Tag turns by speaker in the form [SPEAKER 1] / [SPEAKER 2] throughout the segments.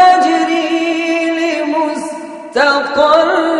[SPEAKER 1] تجري لمستقر.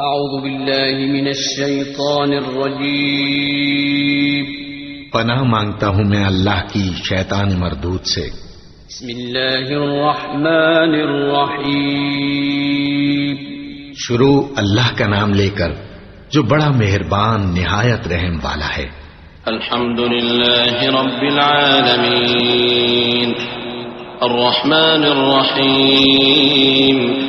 [SPEAKER 2] أعوذ بالله من الشيطان الرجيم.
[SPEAKER 3] پناہ مانگتا ہوں میں اللہ کی شیطان مردود سے۔
[SPEAKER 2] بسم الله الرحمن الرحيم
[SPEAKER 3] شروع اللہ کا نام لے کر جو بڑا مہربان نہایت رحم والا ہے۔
[SPEAKER 2] الحمد لله رب العالمين الرحمن الرحيم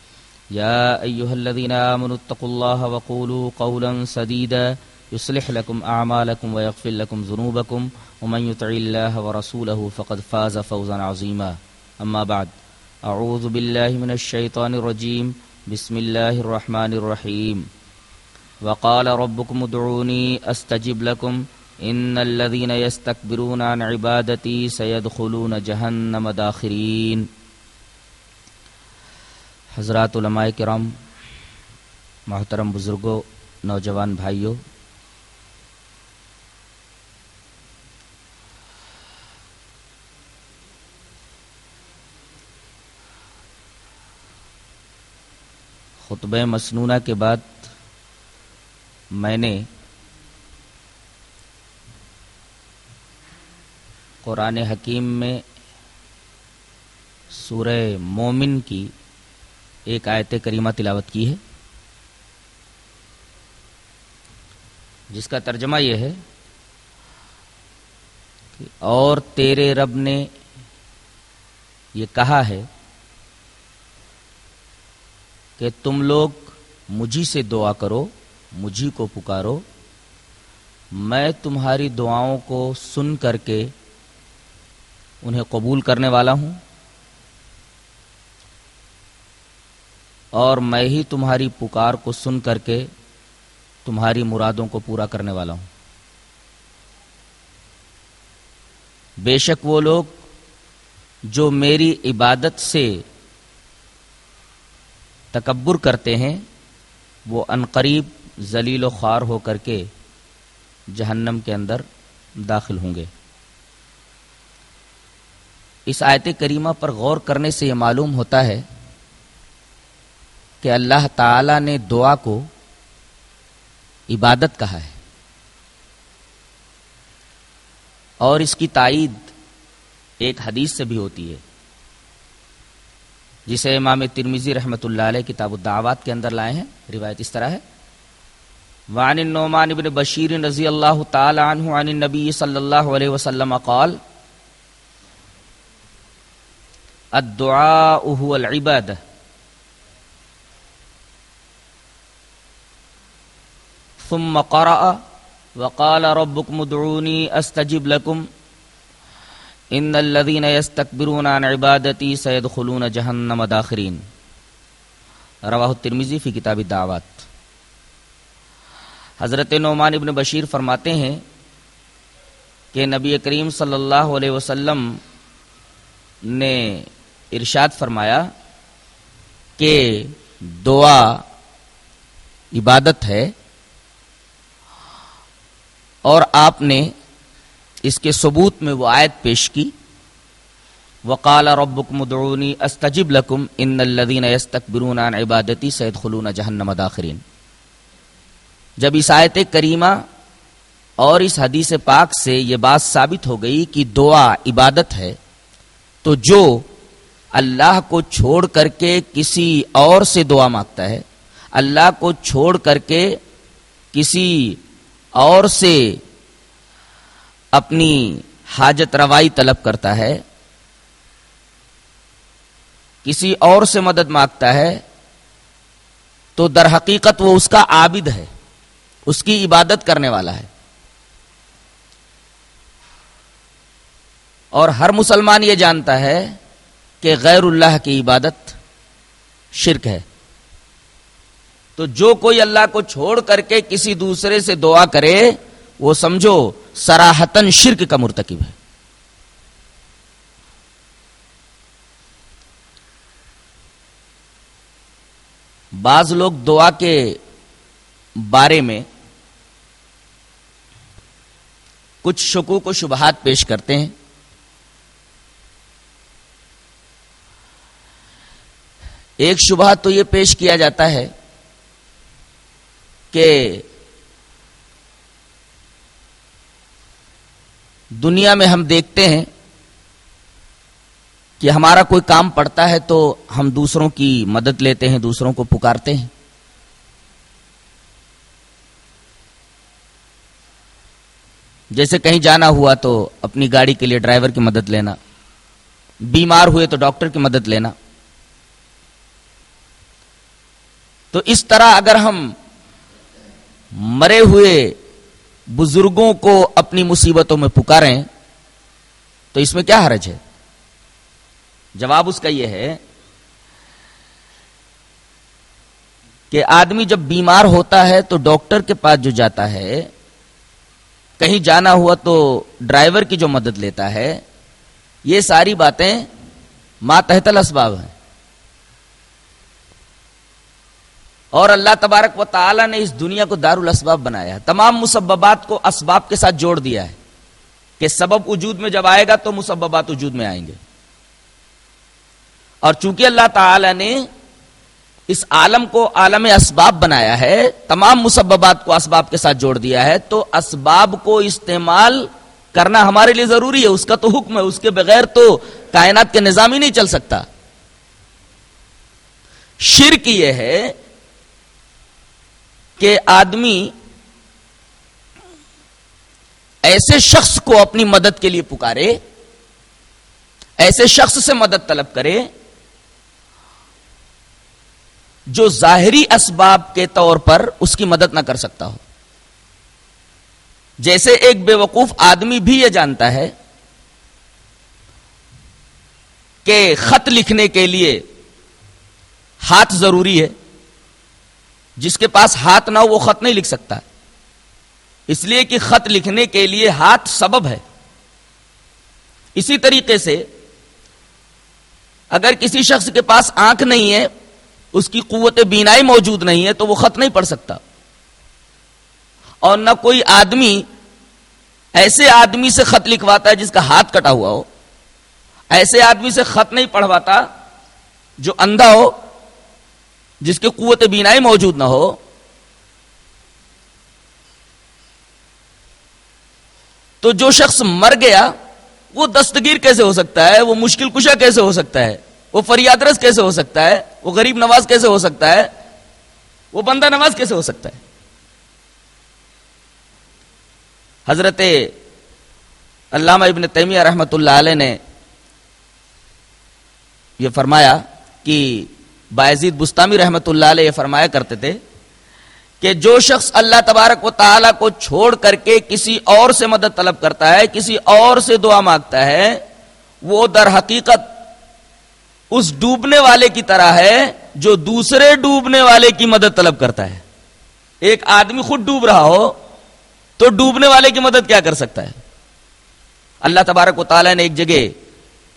[SPEAKER 4] يا أيها الذين آمنوا اتقوا الله وقولوا قولا سديدا يصلح لكم أعمالكم ويغفر لكم ذنوبكم ومن يطع الله ورسوله فقد فاز فوزا عظيما. أما بعد أعوذ بالله من الشيطان الرجيم. بسم الله الرحمن الرحيم. وقال ربكم ادعوني أستجب لكم. إن الذين يستكبرون عن عبادتي سيدخلون جهنم داخرين. حضرات علماء کرام، محترم بزرگوں، نوجوان بھائیوں، خطبہ مسنونہ کے بعد میں نے قرآن حکیم میں سورہ مومن کی ایک آیت کریمہ تلاوت کی ہے۔ جس کا ترجمہ یہ ہے کہ اور تیرے رب نے یہ کہا ہے کہ تم لوگ مجھی سے دعا کرو مجھی کو پکارو۔ میں تمہاری دعاؤں کو سن کر کے انہیں قبول کرنے والا ہوں۔ اور میں ہی تمہاری پکار کو سن کر کے تمہاری مرادوں کو پورا کرنے والا ہوں۔ بے شک وہ لوگ جو میری عبادت سے تکبر کرتے ہیں، وہ انقریب ذلیل و خوار ہو کر کے جہنم کے اندر داخل ہوں گے۔ اس آیت کریمہ پر غور کرنے سے یہ معلوم ہوتا ہے کہ اللہ تعالی نے دعا کو عبادت کہا ہے۔ اور اس کی تائید ایک حدیث سے بھی ہوتی ہے، جسے امام ترمیزی رحمۃ اللہ علیہ کتاب الدعوات کے اندر لائے ہیں۔ روایت اس طرح ہے۔ وعن النعمان بن بشیر رضی اللہ تعالی عنہ عن النبی صلی اللہ علیہ وسلم قال، الدعاء هو العبادة۔ ثم قرأ وقال ربكم ادعوني استجب لكم. ان الذين يستكبرون عن عبادتي سيدخلون جهنم داخرين. رواہ الترمذی فی کتاب الدعوات. حضرت نعمان ابن بشیر فرماتے ہیں کہ نبی کریم صلی اللہ علیہ وسلم نے ارشاد فرمایا کہ دعا عبادت ہے اور آپ نے اس کے ثبوت میں وہ آیت پیش کی، وقال ربکم ادعونی استجب لکم ان الذین یستکبرون عن عبادتی سیدخلون جہنم داخرین جب اس آیت کریمہ اور اس حدیث پاک سے یہ بات ثابت ہو گئی کہ دعا عبادت ہے، تو جو اللہ کو چھوڑ کر کے کسی اور سے دعا مانگتا ہے، اللہ کو چھوڑ کر کے کسی اور سے اپنی حاجت روائی طلب کرتا ہے، کسی اور سے مدد مانگتا ہے، تو در حقیقت وہ اس کا عابد ہے، اس کی عبادت کرنے والا ہے۔ اور ہر مسلمان یہ جانتا ہے کہ غیر اللہ کی عبادت شرک ہے۔ تو جو کوئی اللہ کو چھوڑ کر کے کسی دوسرے سے دعا کرے، وہ سمجھو سراہتن شرک کا مرتکب ہے۔ بعض لوگ دعا کے بارے میں کچھ شکوک و شبہات پیش کرتے ہیں۔ ایک شبہ تو یہ پیش کیا جاتا ہے کہ دنیا میں ہم دیکھتے ہیں کہ ہمارا کوئی کام پڑتا ہے تو ہم دوسروں کی مدد لیتے ہیں، دوسروں کو پکارتے ہیں۔ جیسے کہیں جانا ہوا تو اپنی گاڑی کے لیے ڈرائیور کی مدد لینا، بیمار ہوئے تو ڈاکٹر کی مدد لینا۔ تو اس طرح اگر ہم مرے ہوئے بزرگوں کو اپنی مصیبتوں میں پکاریں، تو اس میں کیا حرج ہے؟ جواب اس کا یہ ہے کہ آدمی جب بیمار ہوتا ہے تو ڈاکٹر کے پاس جو جاتا ہے، کہیں جانا ہوا تو ڈرائیور کی جو مدد لیتا ہے، یہ ساری باتیں ماتحت الاسباب ہیں۔ اور اللہ تبارک و تعالی نے اس دنیا کو دار الاسباب بنایا ہے۔ تمام مسببات کو اسباب کے ساتھ جوڑ دیا ہے کہ سبب وجود میں جب آئے گا تو مسببات وجود میں آئیں گے۔ اور چونکہ اللہ تعالی نے اس عالم کو عالم اسباب بنایا ہے، تمام مسببات کو اسباب کے ساتھ جوڑ دیا ہے، تو اسباب کو استعمال کرنا ہمارے لیے ضروری ہے۔ اس کا تو حکم ہے، اس کے بغیر تو کائنات کے نظام ہی نہیں چل سکتا۔ شرک یہ ہے کہ آدمی ایسے شخص کو اپنی مدد کے لیے پکارے، ایسے شخص سے مدد طلب کرے جو ظاہری اسباب کے طور پر اس کی مدد نہ کر سکتا ہو۔ جیسے ایک بے وقوف آدمی بھی یہ جانتا ہے کہ خط لکھنے کے لیے ہاتھ ضروری ہے۔ جس کے پاس ہاتھ نہ ہو، وہ خط نہیں لکھ سکتا۔ اس لیے کہ خط لکھنے کے لیے ہاتھ سبب ہے۔ اسی طریقے سے اگر کسی شخص کے پاس آنکھ نہیں ہے، اس کی قوت بینائی موجود نہیں ہے، تو وہ خط نہیں پڑھ سکتا۔ اور نہ کوئی آدمی ایسے آدمی سے خط لکھواتا ہے جس کا ہاتھ کٹا ہوا ہو۔ ایسے آدمی سے خط نہیں پڑھواتا جو اندھا ہو جس کی قوت بینائی موجود نہ ہو۔ تو جو شخص مر گیا، وہ دستگیر کیسے ہو سکتا ہے؟ وہ مشکل کشا کیسے ہو سکتا ہے؟ وہ فریاد رس کیسے ہو سکتا ہے؟ وہ غریب نواز کیسے ہو سکتا ہے؟ وہ بندہ نواز کیسے ہو سکتا ہے؟ حضرت علامہ ابن تیمیہ رحمت اللہ علیہ نے یہ فرمایا کہ باعزید بستانی رحمت اللہ علیہ یہ فرمایا کرتے تھے کہ جو شخص اللہ تبارک و تعالی کو چھوڑ کر کے کسی اور سے مدد طلب کرتا ہے، کسی اور سے دعا مانگتا ہے، وہ در حقیقت اس ڈوبنے والے کی طرح ہے جو دوسرے ڈوبنے والے کی مدد طلب کرتا ہے۔ ایک آدمی خود ڈوب رہا ہو تو ڈوبنے والے کی مدد کیا کر سکتا ہے؟ اللہ تبارک و تعالی نے ایک جگہ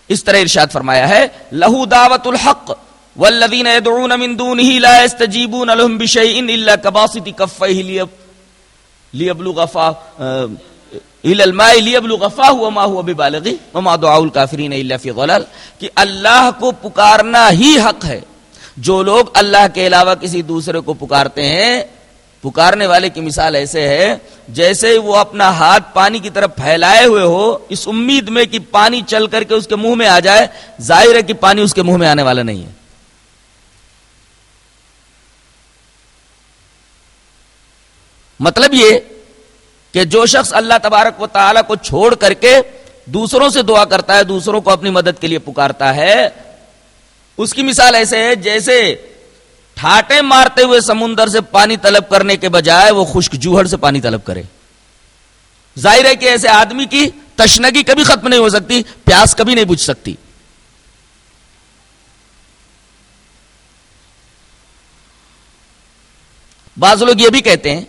[SPEAKER 4] اس طرح ارشاد فرمایا ہے، لہو دعوت الحق۔ والذین يدعون من دونه لا يستجيبون لهم بشيء الا كباسط كفيه ليبلغ فاه الى الماء ليبلغ فاه وما هو ببالغ وما دعاء الكافرين الا في ضلال کہ اللہ کو پکارنا ہی حق ہے جو لوگ اللہ کے علاوہ کسی دوسرے کو پکارتے ہیں پکارنے والے کی مثال ایسے ہے جیسے وہ اپنا ہاتھ پانی کی طرف پھیلائے ہوئے ہو اس امید میں کہ پانی چل کر کے اس کے منہ میں آ جائے ظاہر ہے کہ پانی اس کے منہ میں آنے والا نہیں ہے مطلب یہ کہ جو شخص اللہ تبارک و تعالی کو چھوڑ کر کے دوسروں سے دعا کرتا ہے، دوسروں کو اپنی مدد کے لیے پکارتا ہے، اس کی مثال ایسے ہے جیسے ٹھاٹے مارتے ہوئے سمندر سے پانی طلب کرنے کے بجائے وہ خشک جوہر سے پانی طلب کرے۔ ظاہر ہے کہ ایسے آدمی کی تشنگی کبھی ختم نہیں ہو سکتی، پیاس کبھی نہیں بجھ سکتی۔ بعض لوگ یہ بھی کہتے ہیں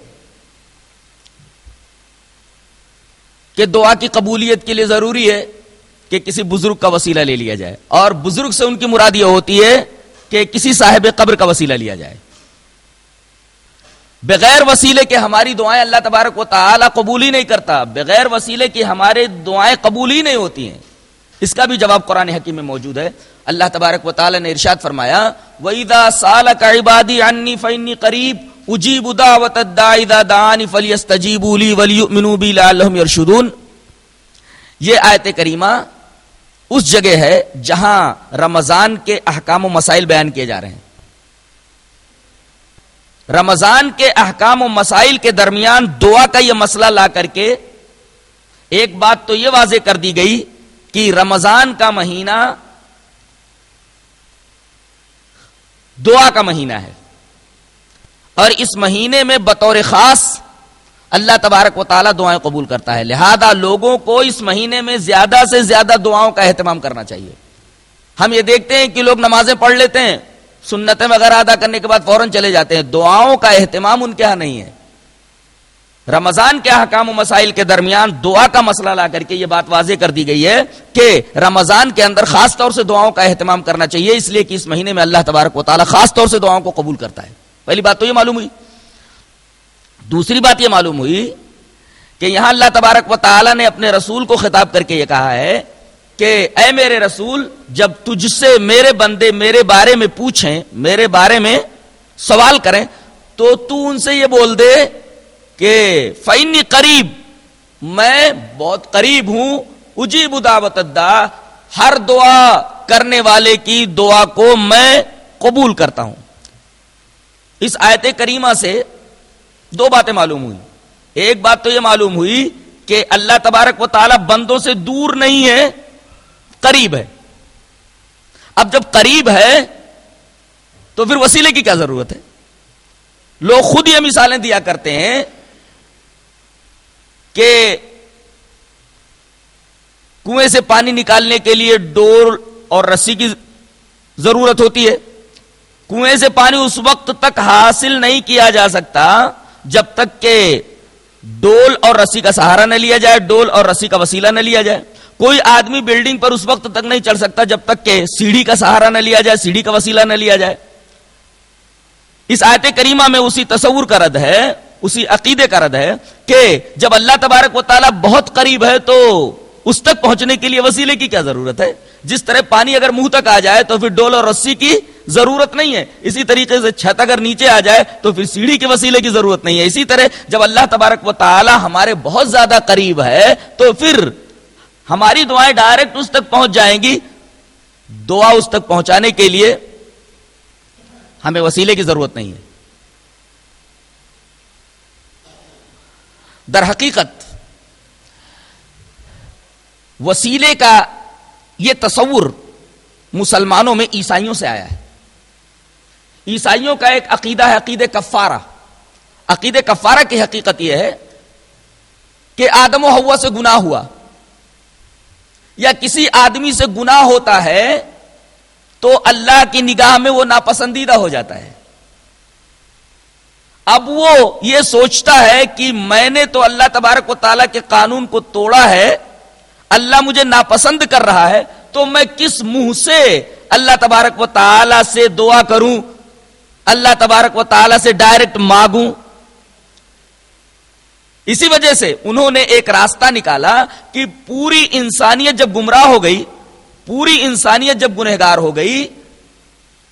[SPEAKER 4] کہ دعا کی قبولیت کے لیے ضروری ہے کہ کسی بزرگ کا وسیلہ لے لیا جائے اور بزرگ سے ان کی مراد یہ ہوتی ہے کہ کسی صاحب قبر کا وسیلہ لیا جائے۔ بغیر وسیلے کے ہماری دعائیں اللہ تبارک و تعالی قبول ہی نہیں کرتا، بغیر وسیلے کی ہمارے دعائیں قبول ہی نہیں ہوتی ہیں۔ اس کا بھی جواب قرآن حکیم میں موجود ہے۔ اللہ تبارک و تعالی نے ارشاد فرمایا، وَإِذَا سَالَكَ عِبَادِي عَنِّي فَإِنِّي قَرِيبٌ اجیب دعوت الداعِ اذا دعانی فلیستجیبوا لی ولیؤمنوا بی لعلہم یرشدون۔ یہ آیت کریمہ اس جگہ ہے جہاں رمضان کے احکام و مسائل بیان کیے جا رہے ہیں۔ رمضان کے احکام و مسائل کے درمیان دعا کا یہ مسئلہ لا کر کے ایک بات تو یہ واضح کر دی گئی کہ رمضان کا مہینہ دعا کا مہینہ ہے۔ اور اس مہینے میں بطور خاص اللہ تبارک و تعالیٰ دعائیں قبول کرتا ہے۔ لہذا لوگوں کو اس مہینے میں زیادہ سے زیادہ دعاؤں کا اہتمام کرنا چاہیے۔ ہم یہ دیکھتے ہیں کہ لوگ نمازیں پڑھ لیتے ہیں، سنتیں وغیرہ ادا کرنے کے بعد فوراً چلے جاتے ہیں۔ دعاؤں کا اہتمام ان کے یہاں نہیں ہے۔ رمضان کے حکام و مسائل کے درمیان دعا کا مسئلہ لا کر کے یہ بات واضح کر دی گئی ہے کہ رمضان کے اندر خاص طور سے دعاؤں کا اہتمام کرنا چاہیے، اس لیے کہ اس مہینے میں اللہ تبارک و تعالیٰ خاص طور سے دعاؤں کو قبول کرتا ہے۔ پہلی بات تو یہ معلوم ہوئی۔ دوسری بات یہ معلوم ہوئی کہ یہاں اللہ تبارک و تعالی نے اپنے رسول کو خطاب کر کے یہ کہا ہے کہ اے میرے رسول، جب تجھ سے میرے بندے میرے بارے میں پوچھیں، میرے بارے میں سوال کریں، تو تو ان سے یہ بول دے کہ فینی قریب، میں بہت قریب ہوں، اجیب دعوت دا ہر دعا کرنے والے کی دعا کو میں قبول کرتا ہوں۔ اس آیت کریمہ سے دو باتیں معلوم ہوئی۔ ایک بات تو یہ معلوم ہوئی کہ اللہ تبارک و تعالی بندوں سے دور نہیں ہے، قریب ہے۔ اب جب قریب ہے، تو پھر وسیلے کی کیا ضرورت ہے؟ لوگ خود یہ مثالیں دیا کرتے ہیں کہ کنویں سے پانی نکالنے کے لیے ڈور اور رسی کی ضرورت ہوتی ہے۔ کنویں سے پانی اس وقت تک حاصل نہیں کیا جا سکتا جب تک کہ ڈول اور رسی کا سہارا نہ لیا جائے، ڈول اور رسی کا وسیلہ نہ لیا جائے۔ کوئی آدمی بلڈنگ پر اس وقت تک نہیں چڑھ سکتا جب تک کہ سیڑھی کا سہارا نہ لیا جائے، سیڑھی کا وسیلہ نہ لیا جائے۔ اس آیت کریمہ میں اسی تصور کا رد ہے، اسی عقیدے کا رد ہے کہ جب اللہ تبارک و تعالیٰ بہت قریب ہے تو اس تک پہنچنے کے لیے وسیلے کی کیا ضرورت ہے؟ جس طرح پانی اگر منہ تک آ جائے تو پھر ڈول اور رسی کی ضرورت نہیں ہے۔ اسی طریقے سے چھت اگر نیچے آ جائے تو پھر سیڑھی کے وسیلے کی ضرورت نہیں ہے۔ اسی طرح جب اللہ تبارک و تعالی ہمارے بہت زیادہ قریب ہے تو پھر ہماری دعائیں ڈائریکٹ اس تک پہنچ جائیں گی۔ دعا اس تک پہنچانے کے لیے ہمیں وسیلے کی ضرورت نہیں ہے۔ در حقیقت وسیلے کا یہ تصور مسلمانوں میں عیسائیوں سے آیا ہے۔ عیسائیوں کا ایک عقیدہ ہے عقید کفارہ۔ عقید کفارہ کی حقیقت یہ ہے کہ آدم و ہوا سے گناہ ہوا۔ یا کسی آدمی سے گناہ ہوتا ہے تو اللہ کی نگاہ میں وہ ناپسندیدہ ہو جاتا ہے۔ اب وہ یہ سوچتا ہے کہ میں نے تو اللہ تبارک و تعالیٰ کے قانون کو توڑا ہے، اللہ مجھے ناپسند کر رہا ہے، تو میں کس منہ سے اللہ تبارک و تعالی سے دعا کروں؟ اللہ تبارک و تعالی سے ڈائریکٹ مانگوں۔ اسی وجہ سے انہوں نے ایک راستہ نکالا کہ پوری انسانیت جب گمراہ ہو گئی، پوری انسانیت جب گنہگار ہو گئی،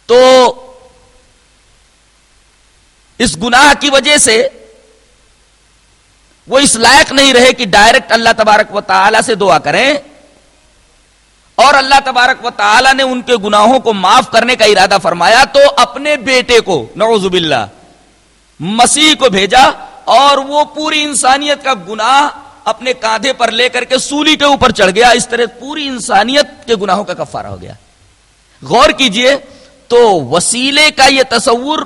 [SPEAKER 4] تو اس گناہ کی وجہ سے وہ اس لائق نہیں رہے کہ ڈائریکٹ اللہ تبارک و تعالی سے دعا کریں۔ اور اللہ تبارک و تعالی نے ان کے گناہوں کو معاف کرنے کا ارادہ فرمایا تو اپنے بیٹے کو، نعوذ باللہ، مسیح کو بھیجا اور وہ پوری انسانیت کا گناہ اپنے کاندھے پر لے کر کے سولی کے اوپر چڑھ گیا۔ اس طرح پوری انسانیت کے گناہوں کا کفارہ ہو گیا۔ غور کیجیے تو وسیلے کا یہ تصور،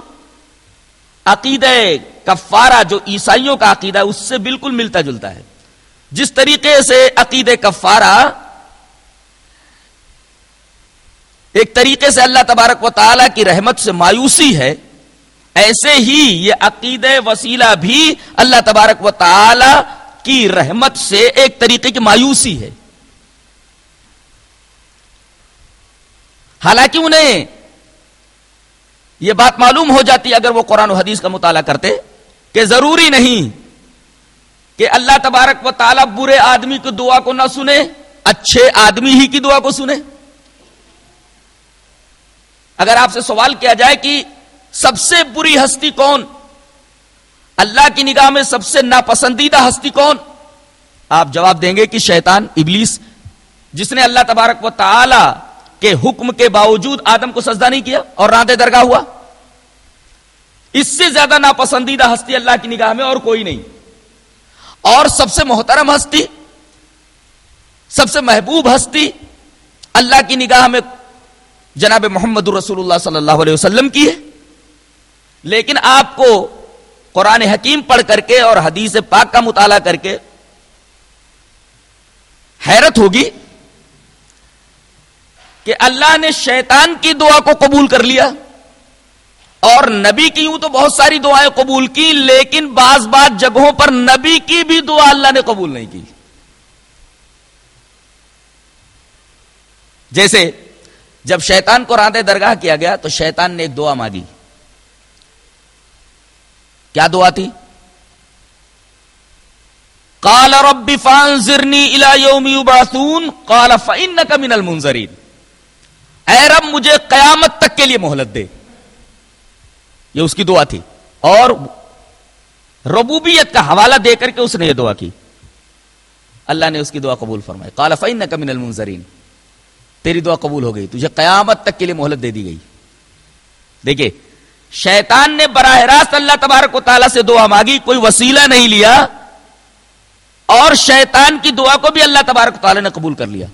[SPEAKER 4] عقیدہ کفارہ جو عیسائیوں کا عقیدہ ہے اس سے بالکل ملتا جلتا ہے۔ جس طریقے سے عقید کفارہ ایک طریقے سے اللہ تبارک و تعالی کی رحمت سے مایوسی ہے، ایسے ہی یہ عقید وسیلہ بھی اللہ تبارک و تعالی کی رحمت سے ایک طریقے کی مایوسی ہے۔ حالانکہ انہیں یہ بات معلوم ہو جاتی اگر وہ قرآن و حدیث کا مطالعہ کرتے کہ ضروری نہیں کہ اللہ تبارک و تعالیٰ برے آدمی کی دعا کو نہ سنے، اچھے آدمی ہی کی دعا کو سنے۔ اگر آپ سے سوال کیا جائے کہ سب سے بری ہستی کون؟ اللہ کی نگاہ میں سب سے ناپسندیدہ ہستی کون؟ آپ جواب دیں گے کہ شیطان، ابلیس، جس نے اللہ تبارک و تعالی کے حکم کے باوجود آدم کو سجدہ نہیں کیا اور راندے درگاہ ہوا؟ اس سے زیادہ ناپسندیدہ ہستی اللہ کی نگاہ میں اور کوئی نہیں۔ اور سب سے محترم ہستی، سب سے محبوب ہستی اللہ کی نگاہ میں جناب محمد رسول اللہ صلی اللہ علیہ وسلم کی ہے۔ لیکن آپ کو قرآن حکیم پڑھ کر کے اور حدیث پاک کا مطالعہ کر کے حیرت ہوگی کہ اللہ نے شیطان کی دعا کو قبول کر لیا اور نبی کی یوں تو بہت ساری دعائیں قبول کی، لیکن بعض بعض جگہوں پر نبی کی بھی دعا اللہ نے قبول نہیں کی۔ جیسے جب شیطان کو راندے درگاہ کیا گیا تو شیطان نے ایک دعا مانگی۔ کیا دعا تھی؟ کال ربی فانزرنی الى یوم یبعثون، قال فانک من المنظرین۔ اے رب، مجھے قیامت تک کے لیے مہلت دے۔ یہ اس کی دعا تھی۔ اور ربوبیت کا حوالہ دے کر کے اس نے یہ دعا کی۔ اللہ نے اس کی دعا قبول فرمائی۔ کالا فین من المنظرین۔ تیری دعا قبول ہو گئی، تجھے قیامت تک کے لیے مہلت دے دی گئی۔ دیکھیے، شیطان نے براہ راست اللہ تبارک و تعالیٰ سے دعا مانگی، کوئی وسیلہ نہیں لیا، اور شیطان کی دعا کو بھی اللہ تبارک و تعالیٰ نے قبول کر لیا۔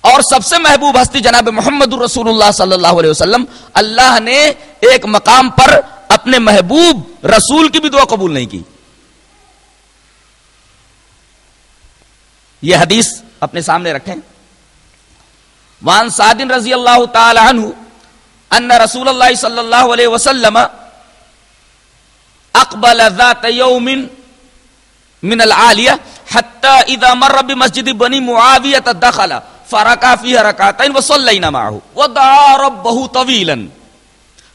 [SPEAKER 4] اور سب سے محبوب ہستی جناب محمد الرسول اللہ صلی اللہ علیہ وسلم، اللہ نے ایک مقام پر اپنے محبوب رسول کی بھی دعا قبول نہیں کی۔ یہ حدیث اپنے سامنے رکھیں۔ وان سعدن رضی اللہ تعالی عنہ ان رسول اللہ صلی اللہ علیہ وسلم اقبل ذات یوم من العالیہ حتی اذا مر بمسجد بنی معاویت دخل فرکا فی رکعتین وصلینا معه ودعا ربه طویلا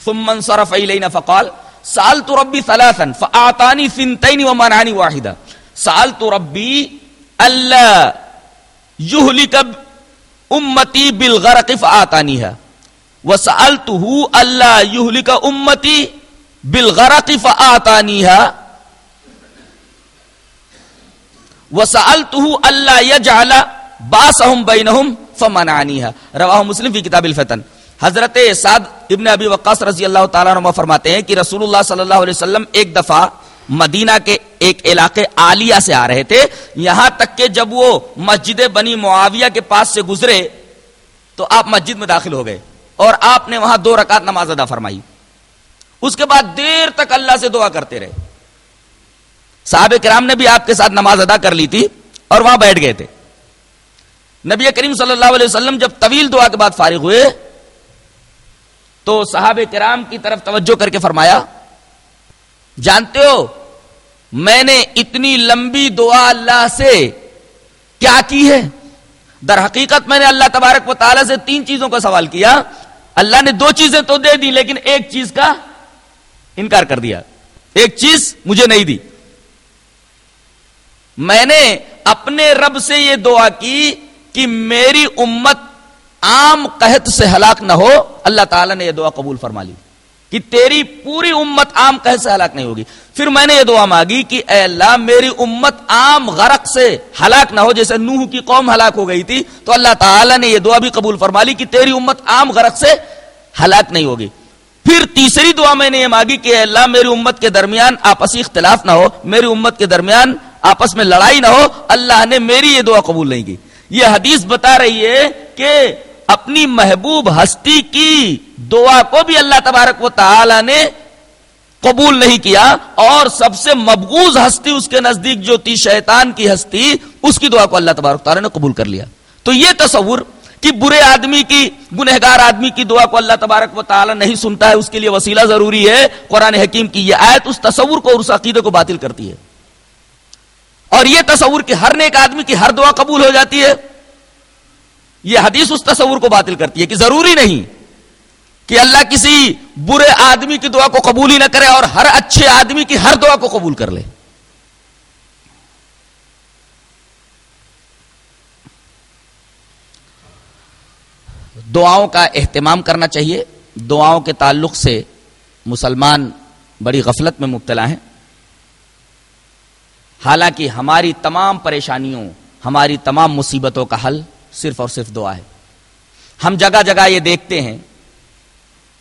[SPEAKER 4] ثم انصرف الینا فقال سالت ربی ثلاثا فاعطانی ثنتین ومنعني واحدا سالت ربی اللہ یہلک امتی بالغرق فاعطانیها وسالته اللہ یہلک امتی بالغرق فاعطانیها وسالته اللہ يجعل باسهم بينهم فمنعنيها رواه مسلم في كتاب الفتن۔ حضرت سعد ابن ابی وقاص رضی اللہ تعالیٰ عنہ فرماتے ہیں کہ رسول اللہ صلی اللہ علیہ وسلم ایک دفعہ مدینہ کے ایک علاقے عالیہ سے آ رہے تھے۔ یہاں تک کہ جب وہ مسجد بنی معاویہ کے پاس سے گزرے، تو آپ مسجد میں داخل ہو گئے اور آپ نے وہاں دو رکعت نماز ادا فرمائی۔ اس کے بعد دیر تک اللہ سے دعا کرتے رہے۔ صحابہ کرام نے بھی آپ کے ساتھ نماز ادا کر لی تھی اور وہاں بیٹھ گئے تھے۔ نبی کریم صلی اللہ علیہ وسلم جب طویل دعا کے بعد فارغ ہوئے، تو صحاب کرام کی طرف توجہ کر کے فرمایا، جانتے ہو میں نے اتنی لمبی دعا اللہ سے کیا کی ہے؟ در حقیقت میں نے اللہ تبارک و تعالیٰ سے تین چیزوں کا سوال کیا۔ اللہ نے دو چیزیں تو دے دی لیکن ایک چیز کا انکار کر دیا۔ ایک چیز مجھے نہیں دی۔ میں نے اپنے رب سے یہ دعا کی کہ میری امت عام قحط سے ہلاک نہ ہو۔ اللہ تعالیٰ نے یہ دعا قبول فرما لی کہ تیری پوری امت عام قحط سے ہلاک نہیں ہوگی۔ پھر میں نے یہ دعا مانگی کہ اے اللہ، میری امت عام غرق سے ہلاک نہ ہو، جیسے نوح کی قوم ہلاک ہو گئی تھی۔ تو اللہ تعالیٰ نے یہ دعا بھی قبول فرما لی کہ تیری امت عام غرق سے ہلاک نہیں ہوگی۔ پھر تیسری دعا میں نے یہ مانگی کہ اے اللہ، میری امت کے درمیان آپسی اختلاف نہ ہو، میری امت کے درمیان آپس میں لڑائی نہ ہو، اللہ نے میری یہ دعا قبول نہیں کی۔ یہ حدیث بتا رہی ہے کہ اپنی محبوب ہستی کی دعا کو بھی اللہ تبارک و تعالی نے قبول نہیں کیا اور سب سے مبغوز ہستی اس کے نزدیک جو تھی، شیطان کی ہستی، اس کی دعا کو اللہ تبارک تعالی نے قبول کر لیا۔ تو یہ تصور کہ برے آدمی کی، گنہگار آدمی کی دعا کو اللہ تبارک و تعالی نہیں سنتا ہے، اس کے لیے وسیلہ ضروری ہے۔ قرآن حکیم کی یہ آیت اس تصور کو اور اس عقیدے کو باطل کرتی ہے۔ اور یہ تصور کہ ہر نیک آدمی کی ہر دعا قبول ہو جاتی ہے، یہ حدیث اس تصور کو باطل کرتی ہے کہ ضروری نہیں کہ اللہ کسی برے آدمی کی دعا کو قبول ہی نہ کرے اور ہر اچھے آدمی کی ہر دعا کو قبول کر لے۔ دعاؤں کا اہتمام کرنا چاہیے۔ دعاؤں کے تعلق سے مسلمان بڑی غفلت میں مبتلا ہیں۔ حالانکہ ہماری تمام پریشانیوں، ہماری تمام مصیبتوں کا حل صرف اور صرف دعا ہے۔ ہم جگہ جگہ یہ دیکھتے ہیں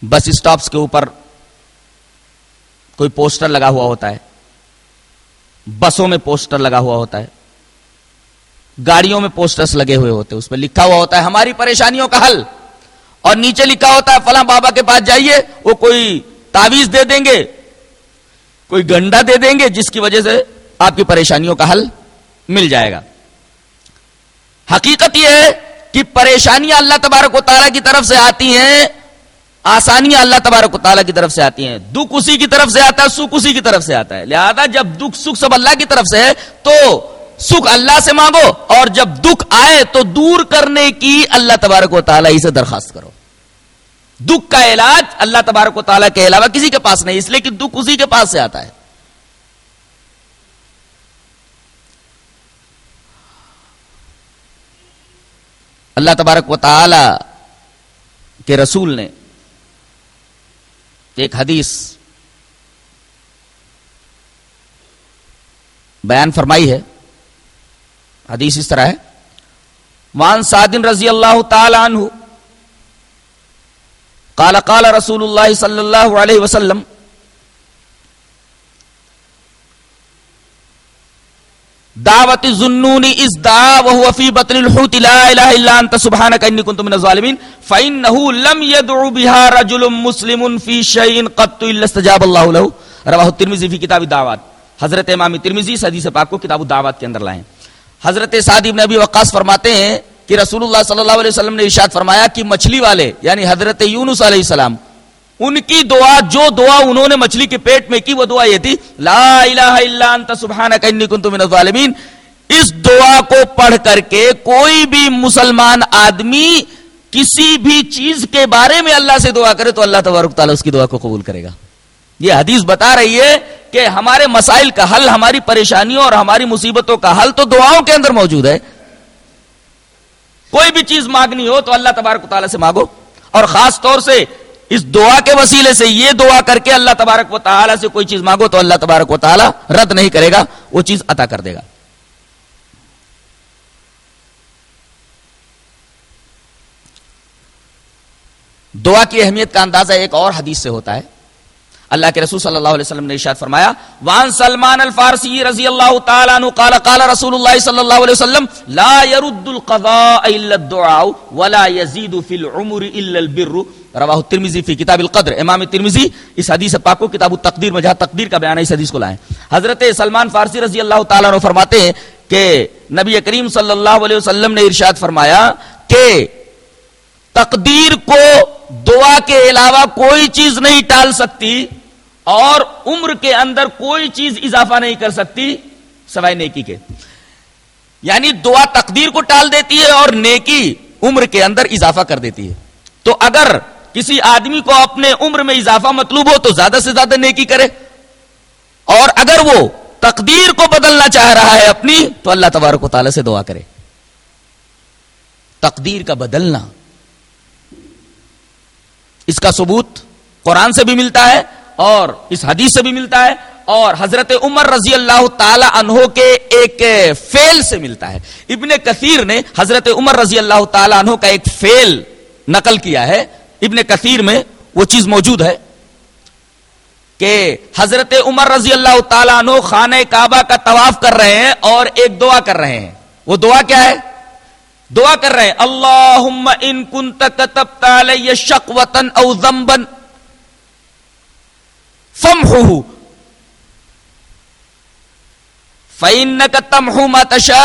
[SPEAKER 4] بس اسٹاپس کے اوپر کوئی پوسٹر لگا ہوا ہوتا ہے۔ بسوں میں پوسٹر لگا ہوا ہوتا ہے۔ گاڑیوں میں پوسٹرز لگے ہوئے ہوتے ہیں۔ اس پہ لکھا ہوا ہوتا ہے، ہماری پریشانیوں کا حل۔ اور نیچے لکھا ہوتا ہے، فلاں بابا کے پاس جائیے، وہ کوئی تعویذ دے دیں گے، کوئی گنڈا دے دیں گے، جس کی وجہ سے آپ کی پریشانیوں کا حل مل جائے گا۔ حقیقت یہ ہے کہ پریشانیاں اللہ تبارک و تعالیٰ کی طرف سے آتی ہیں۔ آسانیاں اللہ تبارک و تعالیٰ کی طرف سے آتی ہیں۔ دکھ اسی کی طرف سے آتا ہے، سکھ اسی کی طرف سے آتا ہے۔ لہذا جب دکھ، سکھ سب اللہ کی طرف سے ہے، تو سکھ اللہ سے مانگو اور جب دکھ آئے تو دور کرنے کی اللہ تبارک و تعالیٰ ہی سے درخواست کرو۔ دکھ کا علاج اللہ تبارک و تعالیٰ کے علاوہ کسی کے پاس نہیں، اس لیے کہ دکھ اسی کے پاس سے آتا ہے۔ اللہ تبارک و تعالی کے رسول نے ایک حدیث بیان فرمائی ہے۔ حدیث اس طرح ہے۔ وان سعدن رضی اللہ تعالی عنہ قال قال رسول اللہ صلی اللہ علیہ وسلم دعوت الظنون از دا وهو في بطن الحوت لا اله الا انت سبحانك اني كنت من الظالمين فانه لم يدعو بها رجل مسلم في شيء قط الا استجاب الله له. رواه الترمذي في كتاب الدعوات حضرت امام ترمذی حدیث پاک کو کتاب الدعوات کے اندر لائیں. حضرت سعد ابن ابی وقاص فرماتے ہیں کہ رسول اللہ صلی اللہ علیہ وسلم نے ارشاد فرمایا کہ مچھلی والے یعنی حضرت یونس علیہ السلام ان کی دعا جو دعا انہوں نے مچھلی کے پیٹ میں کی وہ دعا یہ تھی، لا الہ الا انت سبحانک انی کنت من الظالمین۔ اس دعا کو پڑھ کر کے کوئی بھی مسلمان آدمی کسی بھی چیز کے بارے میں اللہ سے دعا کرے تو اللہ تبارک تعالیٰ اس کی دعا کو قبول کرے گا۔ یہ حدیث بتا رہی ہے کہ ہمارے مسائل کا حل، ہماری پریشانیوں اور ہماری مصیبتوں کا حل تو دعاؤں کے اندر موجود ہے۔ کوئی بھی چیز مانگنی ہو تو اللہ تبارک تعالیٰ سے مانگو۔ اور خاص طور سے اس دعا کے وسیلے سے یہ دعا کر کے اللہ تبارک و تعالیٰ سے کوئی چیز مانگو تو اللہ تبارک و تعالیٰ رد نہیں کرے گا، وہ چیز عطا کر دے گا۔ دعا کی اہمیت کا اندازہ ایک اور حدیث سے ہوتا ہے۔ اللہ کے رسول صلی اللہ علیہ وسلم نے ارشاد فرمایا وان سلمان الفارسی رضی اللہ تعالی عنہ قال قال رسول اللہ صلی اللہ علیہ وسلم، لا يرد القضاء الا الدعاء ولا يزيد في العمر الا البر۔ رواہ الترمذی فی کتاب القدر، امام ترمذی اس حدیث پاک کو کتاب التقدیر میں جہاں تقدیر کا بیان ہے، اس حدیث کو لائیں۔ حضرت سلمان فارسی رضی اللہ تعالی عنہ فرماتے ہیں کہ نبی کریم صلی اللہ علیہ وسلم نے ارشاد فرمایا کہ تقدیر کو، دعا کے علاوہ کوئی چیز نہیں ٹال سکتی۔ اور عمر کے اندر کوئی چیز اضافہ نہیں کر سکتی سوائے نیکی کے۔ یعنی دعا تقدیر کو ٹال دیتی ہے اور نیکی عمر کے اندر اضافہ کر دیتی ہے۔ تو اگر کسی آدمی کو اپنے عمر میں اضافہ مطلوب ہو تو زیادہ سے زیادہ نیکی کرے۔ اور اگر وہ تقدیر کو بدلنا چاہ رہا ہے اپنی تو اللہ تبارک و تعالی سے دعا کرے۔ تقدیر کا بدلنا۔ اس کا ثبوت قرآن سے بھی ملتا ہے۔ اور اس حدیث سے بھی ملتا ہے اور حضرت عمر رضی اللہ تعالی عنہ کے ایک فیل سے ملتا ہے۔ ابن کثیر نے حضرت عمر رضی اللہ تعالی عنہ کا ایک فیل نقل کیا ہے۔ ابن کثیر میں وہ چیز موجود ہے کہ حضرت عمر رضی اللہ تعالیٰ عنہ خانہ کعبہ کا طواف کر رہے ہیں اور ایک دعا کر رہے ہیں۔ وہ دعا کیا ہے؟ دعا کر رہے ہیں۔ اللہ ان کن تک شک وطن او زمبن فم ہو کا تم ہوں ماتشا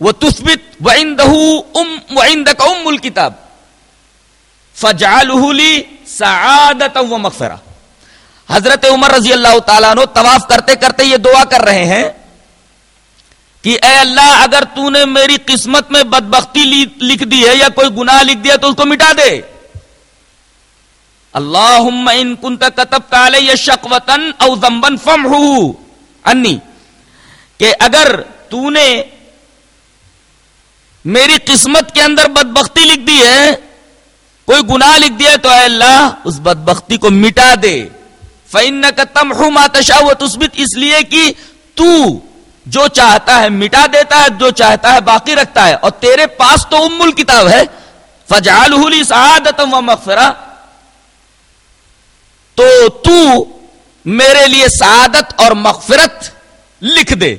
[SPEAKER 4] وہ تثبت و ان ام و ان ام الکتاب فجال سعادت و مغفرہ حضرت عمر رضی اللہ تعالیٰ نو طواف کرتے کرتے یہ دعا کر رہے ہیں کہ اے اللہ اگر تو نے میری قسمت میں بدبختی لکھ دی ہے یا کوئی گناہ لکھ دیا تو اس کو مٹا دے۔ اللہ ان کن کتب تالے یا شکوتن او زمبن فم انی، کہ اگر تو نے میری قسمت کے اندر بدبختی لکھ دی ہے، کوئی گناہ لکھ دیا تو اے اللہ اس بدبختی کو مٹا دے۔ فن کا تم ماتشا وہ تسبت اس لیے کہ تو جو چاہتا ہے مٹا دیتا ہے، جو چاہتا ہے باقی رکھتا ہے۔ اور تیرے پاس تو ام کتاب ہے۔ فجال سعادت و مغفرہ۔ تو تو میرے لیے سعادت اور مغفرت لکھ دے۔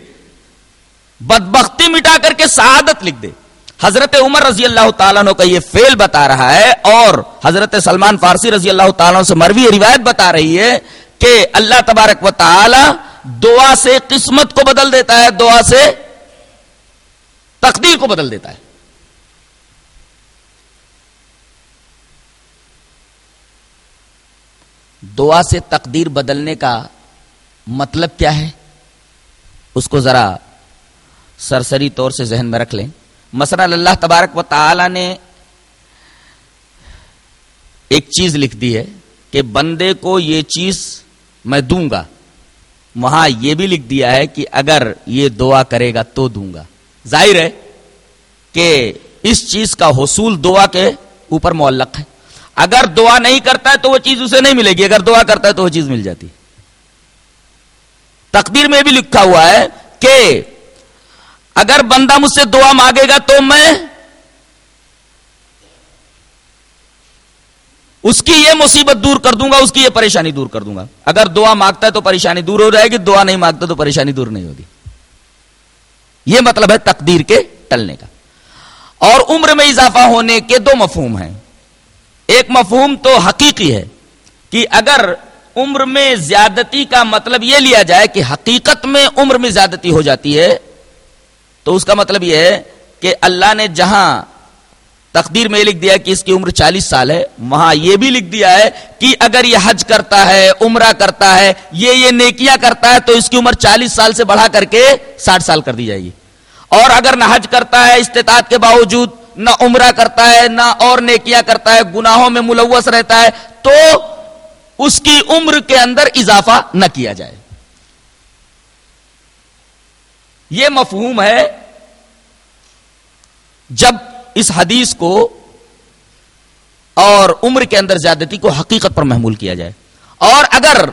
[SPEAKER 4] بدبختی مٹا کر کے سعادت لکھ دے۔ حضرت عمر رضی اللہ تعالیٰ کا یہ فیل بتا رہا ہے۔ اور حضرت سلمان فارسی رضی اللہ تعالیٰ سے مروی روایت بتا رہی ہے کہ اللہ تبارک و تعالی دعا سے قسمت کو بدل دیتا ہے، دعا سے تقدیر کو بدل دیتا ہے۔ دعا سے تقدیر بدلنے کا مطلب کیا ہے؟ اس کو ذرا سرسری طور سے ذہن میں رکھ لیں۔ مثلا اللہ تبارک و تعالی نے ایک چیز لکھ دی ہے کہ بندے کو یہ چیز میں دوں گا۔ وہاں یہ بھی لکھ دیا ہے کہ اگر یہ دعا کرے گا تو دوں گا۔ ظاہر ہے کہ اس چیز کا حصول دعا کے اوپر معلق ہے۔ اگر دعا نہیں کرتا ہے تو وہ چیز اسے نہیں ملے گی، اگر دعا کرتا ہے تو وہ چیز مل جاتی۔ تقدیر میں بھی لکھا ہوا ہے کہ اگر بندہ مجھ سے دعا مانگے گا تو میں اس کی یہ مصیبت دور کر دوں گا، اس کی یہ پریشانی دور کر دوں گا۔ اگر دعا مانگتا ہے تو پریشانی دور ہو جائے گی، دعا نہیں مانگتا تو پریشانی دور نہیں ہوگی۔ یہ مطلب ہے تقدیر کے ٹلنے کا۔ اور عمر میں اضافہ ہونے کے دو مفہوم ہیں۔ ایک مفہوم تو حقیقی ہے کہ اگر عمر میں زیادتی کا مطلب یہ لیا جائے کہ حقیقت میں عمر میں زیادتی ہو جاتی ہے، تو اس کا مطلب یہ ہے کہ اللہ نے جہاں تقدیر میں لکھ دیا کہ اس کی عمر چالیس سال ہے۔ وہاں یہ بھی لکھ دیا ہے کہ اگر یہ حج کرتا ہے، عمرہ کرتا ہے، یہ یہ نیکیاں کرتا ہے تو اس کی عمر چالیس سال سے بڑھا کر کے ساٹھ سال کر دی جائے گی۔ اور اگر نہ حج کرتا ہے استطاعت کے باوجود، نہ عمرہ کرتا ہے، نہ اور نیکیاں کرتا ہے، گناہوں میں ملوث رہتا ہے، تو اس کی عمر کے اندر اضافہ نہ کیا جائے۔ یہ مفہوم ہے، جب اس حدیث کو اور عمر کے اندر زیادتی کو حقیقت پر محمول کیا جائے۔ اور اگر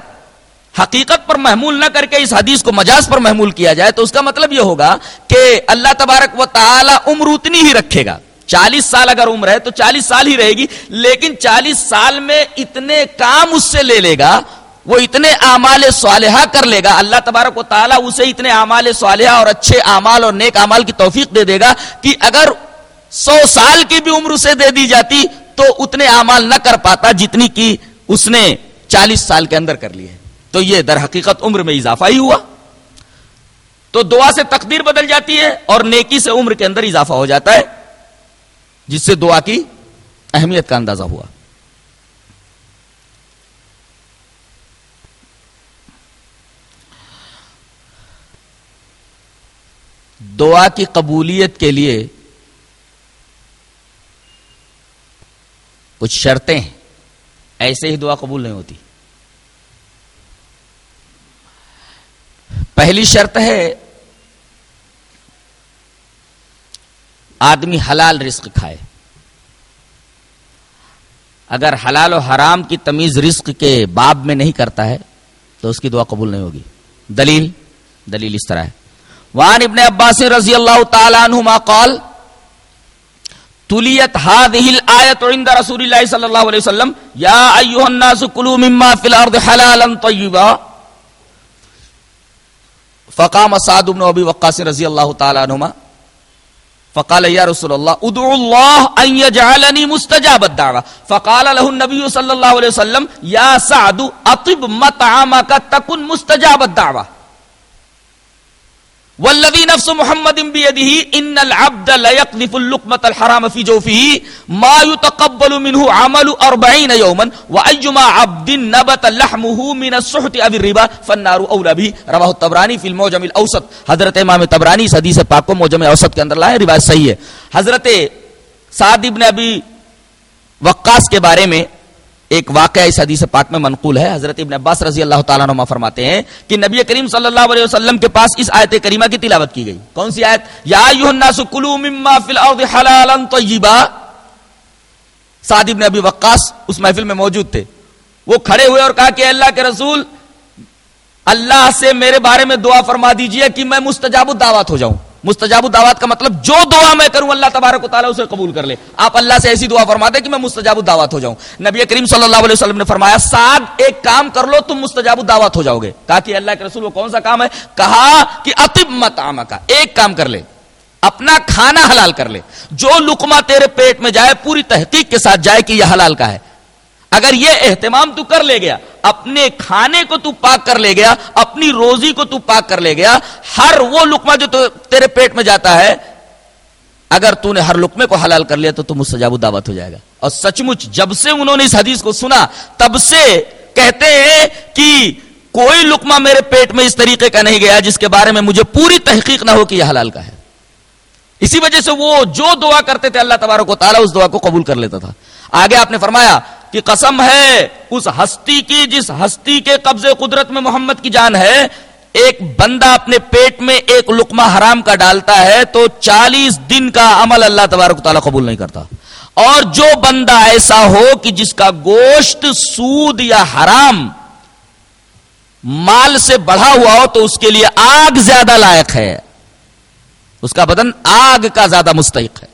[SPEAKER 4] حقیقت پر محمول نہ کر کے اس حدیث کو مجاز پر محمول کیا جائے تو اس کا مطلب یہ ہوگا کہ اللہ تبارک و تعالی عمر اتنی ہی رکھے گا۔ چالیس سال اگر عمر ہے تو چالیس سال ہی رہے گی، لیکن چالیس سال میں اتنے کام اس سے لے لے گا، وہ اتنے اعمال صالحہ کر لے گا۔ اللہ تبارک و تعالیٰ اسے اتنے اعمال صالحہ اور اچھے اعمال اور نیک اعمال کی توفیق دے دے گا کہ اگر سو سال کی بھی عمر اسے دے دی جاتی تو اتنے اعمال نہ کر پاتا جتنی کی اس نے چالیس سال کے اندر کر لی ہے۔ تو یہ در حقیقت عمر میں اضافہ ہی ہوا۔ تو دعا سے تقدیر بدل جاتی ہے اور نیکی سے عمر کے اندر اضافہ ہو جاتا ہے، جس سے دعا کی اہمیت کا اندازہ ہوا۔ دعا کی قبولیت کے لیے کچھ شرطیں ہیں۔ ایسے ہی دعا قبول نہیں ہوتی۔ پہلی شرط ہے آدمی حلال رزق کھائے۔ اگر حلال و حرام کی تمیز رزق کے باب میں نہیں کرتا ہے، تو اس کی دعا قبول نہیں ہوگی۔ دلیل دلیل اس طرح ہے۔ وان ابن عباس رضی اللہ تعالی عنہما قال تلیت هذه الآیت عند رسول اللہ صلی اللہ علیہ وسلم یا ایوہ الناس کلوا مما فی الارض حلالا طیبا فقام سعد بن ابی وقاص رضی اللہ تعالی عنہما فقال یا رسول اللہ ادعو اللہ ان یجعلنی مستجاب الدعوہ فقال له النبی صلی اللہ علیہ وسلم یا سعد اطب مطعامک تکن مستجاب الدعوہ والذی نفس محمد بيده ان العبد لا يقذف اللقمه الحرام في جوفه ما يتقبل منه عمل 40 يوما وايما عبد نبت لحمه من السحت ابي الربا فالنار اولى به رواه الطبراني في المعجم الاوسط حضرت امام طبرانی اس حدیث پاک کو معجم اوسط کے اندر لائے، روایت صحیح ہے۔ حضرت سعد ابن ابی وقاص کے بارے میں ایک واقعہ اس حدیث پاک میں منقول ہے۔ حضرت ابن عباس رضی اللہ تعالیٰ نما فرماتے ہیں کہ نبی کریم صلی اللہ علیہ وسلم کے پاس اس آیت کریمہ کی تلاوت کی گئی۔ کون سی آیت؟ یا الناس مما فی الارض حلالا طیبا۔ سعد ابن ابی وقاص اس محفل میں موجود تھے۔ وہ کھڑے ہوئے اور کہا کہ اللہ کے رسول، اللہ سے میرے بارے میں دعا فرما دیجیے کہ میں مستجاب الدعوات ہو جاؤں۔ مستجاب الدعوات کا مطلب جو دعا میں کروں اللہ تبارک و تعالیٰ اسے قبول کر لے۔ آپ اللہ سے ایسی دعا فرما دے کہ میں مستجاب الدعوات ہو جاؤں۔ نبی کریم صلی اللہ علیہ وسلم نے فرمایا، سعد، ایک کام کر لو، تم مستجاب الدعوات ہو جاؤ گے۔ کہا کہ اللہ کے رسول وہ کون سا کام ہے؟ کہا کہ اطب مت کا ایک کام کر لے، اپنا کھانا حلال کر لے۔ جو لقمہ تیرے پیٹ میں جائے، پوری تحقیق کے ساتھ جائے کہ یہ حلال کا ہے۔ اگر یہ اہتمام تو کر لے گیا اپنے کھانے کو تو پاک کر لے گیا، اپنی روزی کو تو پاک کر لے گیا، ہر وہ لکما جو تیرے پیٹ میں جاتا ہے، اگر تو نے ہر لکمے کو حلال کر لیا تو تم مستجاب دعوت ہو جائے گا۔ اور سچ مچ جب سے انہوں نے اس حدیث کو سنا، تب سے کہتے ہیں کہ کوئی لکما میرے پیٹ میں اس طریقے کا نہیں گیا جس کے بارے میں مجھے پوری تحقیق نہ ہو کہ یہ حلال کا ہے۔ اسی وجہ سے وہ جو دعا کرتے تھے، اللہ تبارک و تعالیٰ اس دعا کو قبول کر لیتا تھا۔ آگے آپ نے فرمایا کہ قسم ہے، اس ہستی کی جس ہستی کے قبضے قدرت میں محمد کی جان ہے، ایک بندہ اپنے پیٹ میں ایک لقمہ حرام کا ڈالتا ہے تو چالیس دن کا عمل اللہ تبارک تعالیٰ قبول نہیں کرتا۔ اور جو بندہ ایسا ہو کہ جس کا گوشت سود یا حرام مال سے بڑھا ہوا ہو تو اس کے لیے آگ زیادہ لائق ہے۔ اس کا بدن آگ کا زیادہ مستحق ہے۔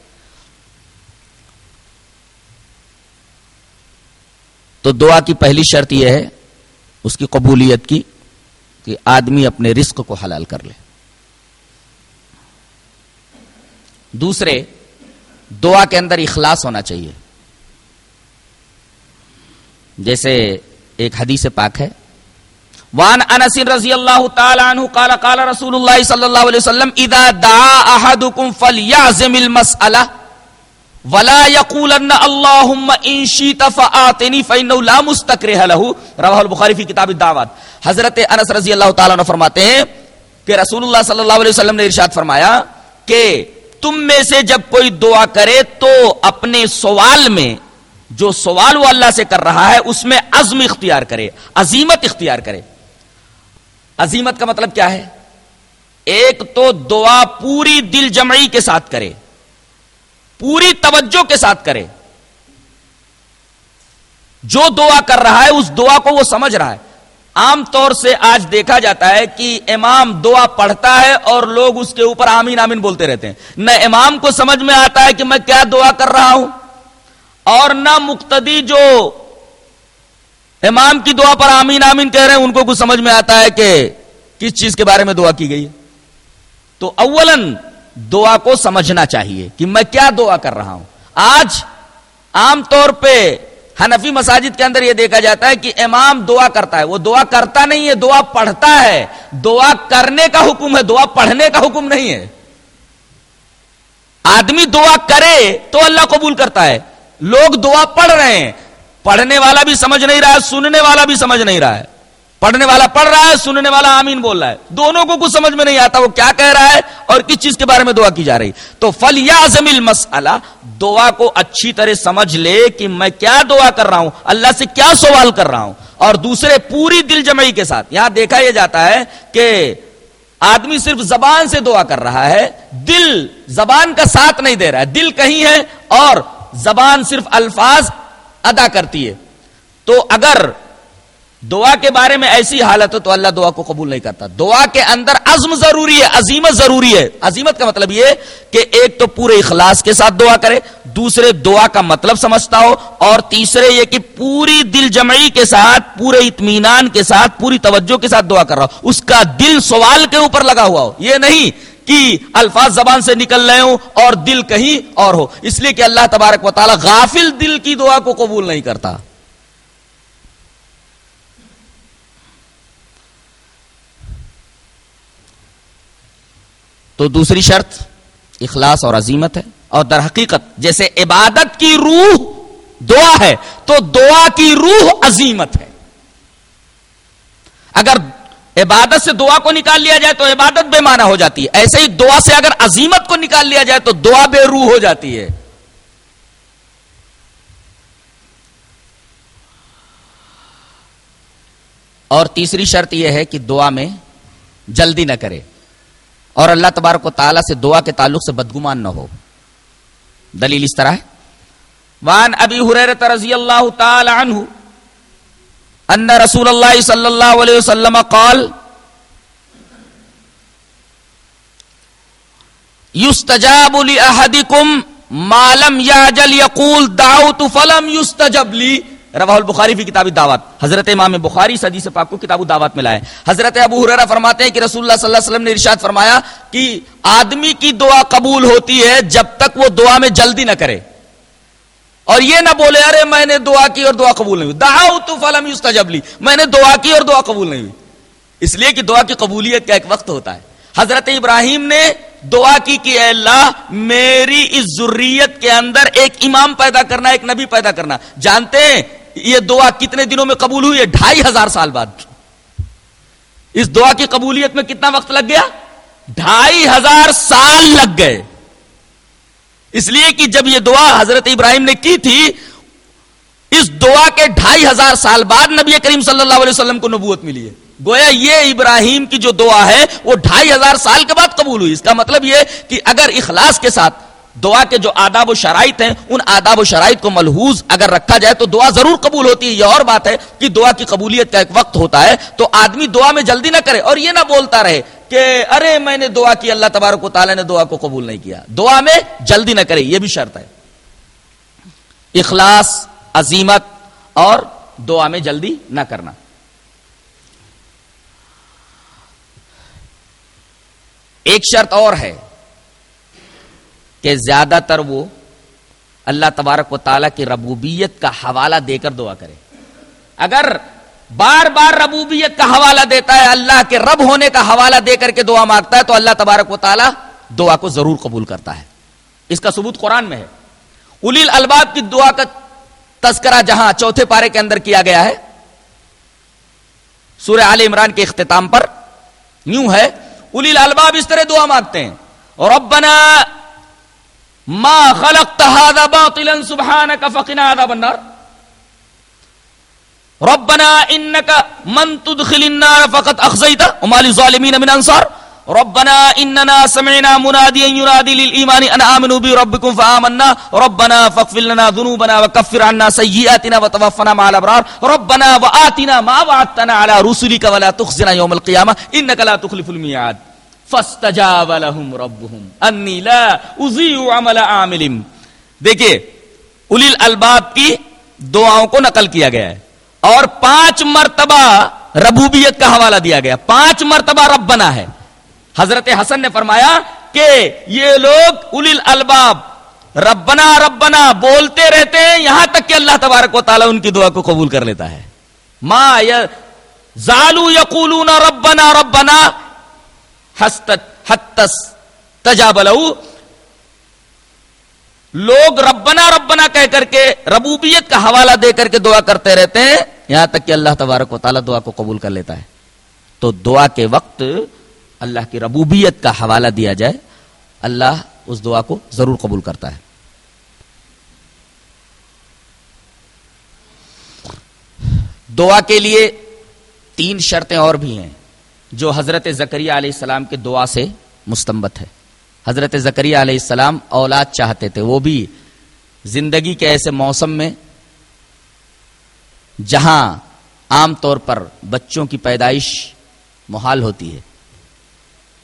[SPEAKER 4] تو دعا کی پہلی شرط یہ ہے، اس کی قبولیت کی، کہ آدمی اپنے رزق کو حلال کر لے۔ دوسرے، دعا کے اندر اخلاص ہونا چاہیے۔ جیسے ایک حدیث پاک ہے وان انس رضی اللہ تعالی عنہ قال قال رسول اللہ صلی اللہ علیہ وسلم، اذا دعا احدكم فليعزم المسألہ ولا يقولن اللهم ان شئت فآتني فانه لا مستكره له رواه البخاری فی کتاب الدعوات۔ حضرت انس رضی اللہ تعالی عنہ فرماتے ہیں کہ رسول اللہ صلی اللہ علیہ وسلم نے ارشاد فرمایا کہ تم میں سے جب کوئی دعا کرے تو اپنے سوال میں جو سوال وہ اللہ سے کر رہا ہے اس میں عزم اختیار کرے عظیمت اختیار کرے۔ عظیمت کا مطلب کیا ہے؟ ایک تو دعا پوری دل جمعی کے ساتھ کرے۔ پوری توجہ کے ساتھ کرے جو دعا کر رہا ہے، اس دعا کو وہ سمجھ رہا ہے۔ عام طور سے آج دیکھا جاتا ہے کہ امام دعا پڑھتا ہے اور لوگ اس کے اوپر آمین آمین بولتے رہتے ہیں۔ نہ امام کو سمجھ میں آتا ہے کہ میں کیا دعا کر رہا ہوں، اور نہ مقتدی جو امام کی دعا پر آمین آمین کہہ رہے ہیں، ان کو کچھ سمجھ میں آتا ہے کہ کس چیز کے بارے میں دعا کی گئی ہے۔ تو اولن دعا کو سمجھنا چاہیے کہ میں کیا دعا کر رہا ہوں۔ آج عام طور پہ حنفی مساجد کے اندر یہ دیکھا جاتا ہے کہ امام دعا کرتا ہے۔ وہ دعا کرتا نہیں ہے، دعا پڑھتا ہے۔ دعا کرنے کا حکم ہے، دعا پڑھنے کا حکم نہیں ہے۔ آدمی دعا کرے تو اللہ قبول کرتا ہے۔ لوگ دعا پڑھ رہے ہیں۔ پڑھنے والا بھی سمجھ نہیں رہا ہے، سننے والا بھی سمجھ نہیں رہا ہے۔ پڑھنے والا پڑھ رہا ہے، سننے والا آمین بول رہا ہے۔ دونوں کو کچھ سمجھ میں نہیں آتا وہ کیا کہہ رہا ہے اور کس چیز کے بارے میں دعا کی جا رہی۔ تو فل یا زمل مسئلہ دعا کو اچھی طرح سمجھ لے کہ میں کیا دعا کر رہا ہوں، اللہ سے کیا سوال کر رہا ہوں۔ اور دوسرے پوری دل جمعی کے ساتھ، یہاں دیکھا یہ جاتا ہے کہ آدمی صرف زبان سے دعا کر رہا ہے، دل زبان کا ساتھ نہیں دے رہا ہے۔ دل کہیں ہے اور زبان صرف الفاظ ادا کرتی ہے۔ تو اگر دعا کے بارے میں ایسی حالت ہو تو اللہ دعا کو قبول نہیں کرتا۔ دعا کے اندر عزم ضروری ہے عظیمت ضروری ہے۔ عظیمت کا مطلب یہ کہ ایک تو پورے اخلاص کے ساتھ دعا کرے، دوسرے دعا کا مطلب سمجھتا ہو، اور تیسرے یہ کہ پوری دل جمعی کے ساتھ، پورے اطمینان کے ساتھ، پوری توجہ کے ساتھ دعا کر رہا ہو۔ اس کا دل سوال کے اوپر لگا ہوا ہو۔ یہ نہیں کہ الفاظ زبان سے نکل رہے ہوں اور دل کہیں اور ہو۔ اس لیے کہ اللہ تبارک و تعالی غافل دل کی دعا کو قبول نہیں کرتا۔ تو دوسری شرط اخلاص اور عظیمت ہے اور در حقیقت جیسے عبادت کی روح دعا ہے تو دعا کی روح عظیمت ہے۔ اگر عبادت سے دعا کو نکال لیا جائے تو عبادت بے معنی ہو جاتی ہے۔ ایسے ہی دعا سے اگر عظیمت کو نکال لیا جائے تو دعا بے روح ہو جاتی ہے۔ اور تیسری شرط یہ ہے کہ دعا میں جلدی نہ کرے۔ اور اللہ تبارک و تعالیٰ سے دعا کے تعلق سے بدگمان نہ ہو۔ دلیل اس طرح ہے۔ وان ابی حریرت رضی اللہ تعالی عنہ ان رسول اللہ صلی اللہ علیہ وسلم قال، یستجاب لأحدکم ما لم یعجل، یقول، دعوت فلم یستجب لی رواہ البخاری فی کتاب دعوت حضرت امام بخاری صدی سے پاک کو کتاب دعوت میں لائے حضرت ابو حریرہ فرماتے ہیں کہ رسول اللہ صلی اللہ علیہ وسلم نے ارشاد فرمایا کہ آدمی کی دعا قبول ہوتی ہے جب تک وہ دعا میں جلدی نہ کرے۔ اور یہ نہ بولے، ارے میں نے دعا کی اور دعا قبول نہیں ہوئی۔ دعوت فلم یستجب لی، میں نے دعا کی اور دعا قبول نہیں ہوئی۔ اس لیے کہ دعا کی قبولیت کا ایک وقت ہوتا ہے۔ حضرت ابراہیم نے دعا کی کہ اے اللہ، میری اس ضروریت کے اندر ایک امام پیدا کرنا، ایک نبی پیدا کرنا۔ جانتے ہیں یہ دعا کتنے دنوں میں قبول ہوئی ہے؟ ڈھائی ہزار سال بعد۔ اس دعا کی قبولیت میں کتنا وقت لگ گیا؟ ڈھائی ہزار سال لگ گئے۔ اس لیے کہ جب یہ دعا حضرت ابراہیم نے کی تھی، اس دعا کے ڈھائی ہزار سال بعد نبی کریم صلی اللہ علیہ وسلم کو نبوت ملی ہے۔ گویا یہ ابراہیم کی جو دعا ہے، وہ ڈھائی ہزار سال کے بعد قبول ہوئی۔ اس کا مطلب یہ کہ اگر اخلاص کے ساتھ دعا کے جو آداب و شرائط ہیں، ان آداب و شرائط کو ملحوظ اگر رکھا جائے تو دعا ضرور قبول ہوتی ہے۔ یہ اور بات ہے کہ دعا کی قبولیت کا ایک وقت ہوتا ہے تو آدمی دعا میں جلدی نہ کرے اور یہ نہ بولتا رہے کہ ارے میں نے دعا کی، اللہ تبارک و تعالیٰ نے دعا کو قبول نہیں کیا۔ دعا میں جلدی نہ کرے، یہ بھی شرط ہے۔ اخلاص، عظیمت اور دعا میں جلدی نہ کرنا۔ ایک شرط اور ہے کہ زیادہ تر وہ اللہ تبارک و تعالیٰ کی ربوبیت کا حوالہ دے کر دعا کرے۔ اگر بار بار ربوبیت کا حوالہ دیتا ہے، اللہ کے رب ہونے کا حوالہ دے کر کے دعا مانگتا ہے، تو اللہ تبارک و تعالیٰ دعا کو ضرور قبول کرتا ہے۔ اس کا ثبوت قرآن میں ہے۔ الیل الباب کی دعا کا تذکرہ جہاں چوتھے پارے کے اندر کیا گیا ہے، سورہ عال عمران کے اختتام پر یوں ہے۔ الیل الباب اس طرح دعا مانگتے ہیں۔ ربنا ما خلقت هذا باطلا سبحانك فقنا عذاب النار. ربنا انك من تدخل النار فقد اخزيته وما للظالمين من انصار ربنا اننا سمعنا مناديا ينادي للايمان ان امنوا بربكم فآمنا. ربنا فاغفر لنا ذنوبنا وكفر عنا سيئاتنا وتوفنا مع الابرار ربنا وآتنا ما وعدتنا على رسلك ولا تخزنا يوم القيامه انك لا تخلف الميعاد. فاستجاب لهم ربهم. انی لا اضيع عمل عامل. دیکھیے الی الالباب کی دعاؤں کو نقل کیا گیا ہے اور پانچ مرتبہ ربوبیت کا حوالہ دیا گیا۔ پانچ مرتبہ رب بنا ہے۔ حضرت حسن نے فرمایا کہ یہ لوگ الیل الباب، ربنا ربنا بولتے رہتے ہیں، یہاں تک کہ اللہ تبارک و تعالیٰ ان کی دعا کو قبول کر لیتا ہے۔ ما زالو یقولون ربنا ربنا حتس لوگ ربنا ربنا کہہ کر کے ربوبیت کا حوالہ دے کر کے دعا کرتے رہتے ہیں، یہاں تک کہ اللہ تبارک و تعالیٰ دعا کو قبول کر لیتا ہے۔ تو دعا کے وقت اللہ کی ربوبیت کا حوالہ دیا جائے، اللہ اس دعا کو ضرور قبول کرتا ہے۔ دعا کے لیے تین شرطیں اور بھی ہیں۔ جو حضرت زکریہ علیہ السلام کے دعا سے مستمت ہے۔ حضرت زکریہ علیہ السلام اولاد چاہتے تھے۔ وہ بھی زندگی کے ایسے موسم میں جہاں عام طور پر بچوں کی پیدائش محال ہوتی ہے۔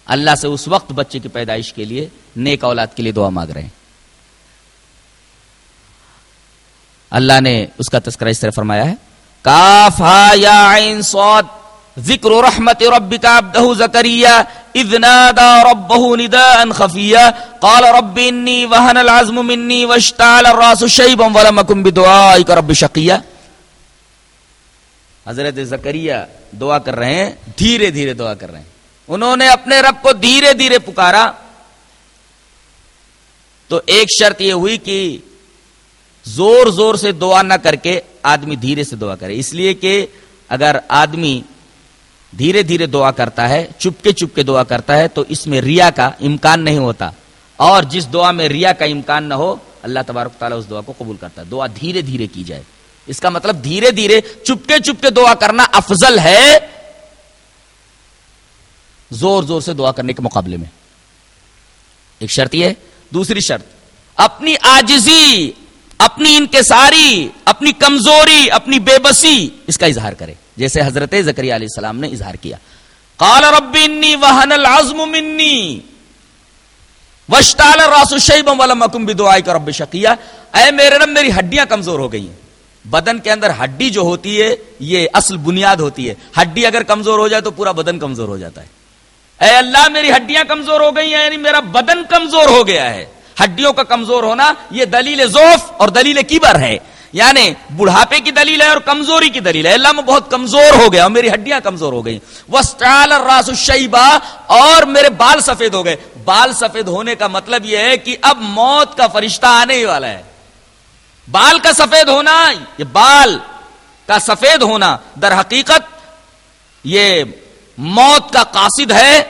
[SPEAKER 4] اللہ سے اس وقت بچے کی پیدائش کے لیے نیک اولاد کے لیے دعا مانگ رہے ہیں۔ اللہ نے اس کا تذکرہ اس طرح فرمایا ہے۔ کاف یا عین صاد ذکر رحمت ربک عبدہ زکریہ اذ نادا ربہ نداء خفیہ قال رب انی وہن العظم منی واشتعل الراس شیبا ولم اکن بدعائک رب شقیہ حضرت زکریہ دعا کر رہے ہیں دھیرے دھیرے دعا کر رہے ہیں انہوں نے اپنے رب کو دھیرے دھیرے پکارا تو ایک شرط یہ ہوئی کہ زور زور سے دعا نہ کر کے آدمی دھیرے سے دعا کرے اس لیے کہ اگر آدمی دھیرے دھیرے دعا کرتا ہے، چپکے چپکے دعا کرتا ہے، تو اس میں ریا کا امکان نہیں ہوتا۔ اور جس دعا میں ریا کا امکان نہ ہو، اللہ تبارک تعالیٰ اس دعا کو قبول کرتا ہے۔ دعا دھیرے دھیرے کی جائے۔ اس کا مطلب دھیرے دھیرے چپکے چپکے دعا کرنا افضل ہے۔ زور زور سے دعا کرنے کے مقابلے میں۔ ایک شرط یہ دوسری شرط، اپنی آجزی اپنی انکساری اپنی کمزوری، اپنی بے بسی، اس کا اظہار کرے۔ جیسے حضرت زکری علیہ السلام نے اظہار کیا۔ قال رب انی وہن العظم منی وشتال راس الشیب ولم اکم بدعائک رب شقیہ اے میرے رب، میری ہڈیاں کمزور ہو گئی ہیں بدن کے اندر ہڈی جو ہوتی ہے، یہ اصل بنیاد ہوتی ہے۔ ہڈی اگر کمزور ہو جائے تو پورا بدن کمزور ہو جاتا ہے۔ اے اللہ، میری ہڈیاں کمزور ہو گئی ہیں یعنی میرا بدن کمزور ہو گیا ہے۔ ہڈیوں کا کمزور ہونا یہ دلیل زوف اور دلیل کیبر ہے۔ یعنی بڑھاپے کی دلیل ہے اور کمزوری کی دلیل ہے۔ اللہ میں بہت کمزور ہو گیا اور میری ہڈیاں کمزور ہو گئی وسٹال راس الشیبہ اور میرے بال سفید ہو گئے۔ بال سفید ہونے کا مطلب یہ ہے کہ اب موت کا فرشتہ آنے ہی والا ہے۔ بال کا سفید ہونا، یہ بال کا سفید ہونا در حقیقت یہ موت کا قاصد ہے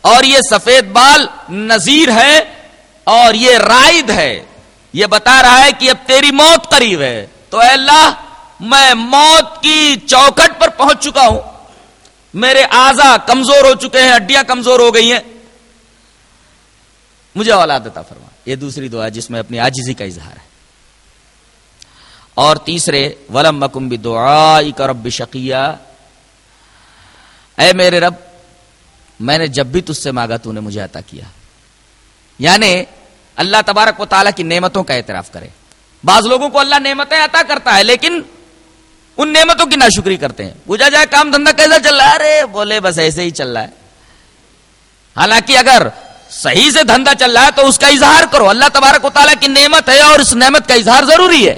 [SPEAKER 4] اور یہ سفید بال نذیر ہے۔ اور یہ رائد ہے، یہ بتا رہا ہے کہ اب تیری موت قریب ہے۔ تو اے اللہ، میں موت کی چوکٹ پر پہنچ چکا ہوں۔ میرے آزا کمزور ہو چکے ہیں، ہڈیاں کمزور ہو گئی ہیں۔ مجھے اولاد دیتا فرما۔ یہ دوسری دعا جس میں اپنی آجزی کا اظہار ہے۔ اور تیسرے، ولم مکم بھی دعا رب شقیہ۔ اے میرے رب، میں نے جب بھی تجھ سے مانگا، تو نے مجھے عطا کیا۔ یعنی اللہ تبارک و تعالیٰ کی نعمتوں کا اعتراف کرے۔ بعض لوگوں کو اللہ نعمتیں عطا کرتا ہے، لیکن ان نعمتوں کی ناشکری کرتے ہیں۔ پوچھا جائے کام دھندا کیسا چل رہا ہے؟ ارے، بولے بس ایسے ہی چل رہا ہے۔ حالانکہ اگر صحیح سے دھندا چل رہا ہے تو اس کا اظہار کرو۔ اللہ تبارک و تعالیٰ کی نعمت ہے اور اس نعمت کا اظہار ضروری ہے۔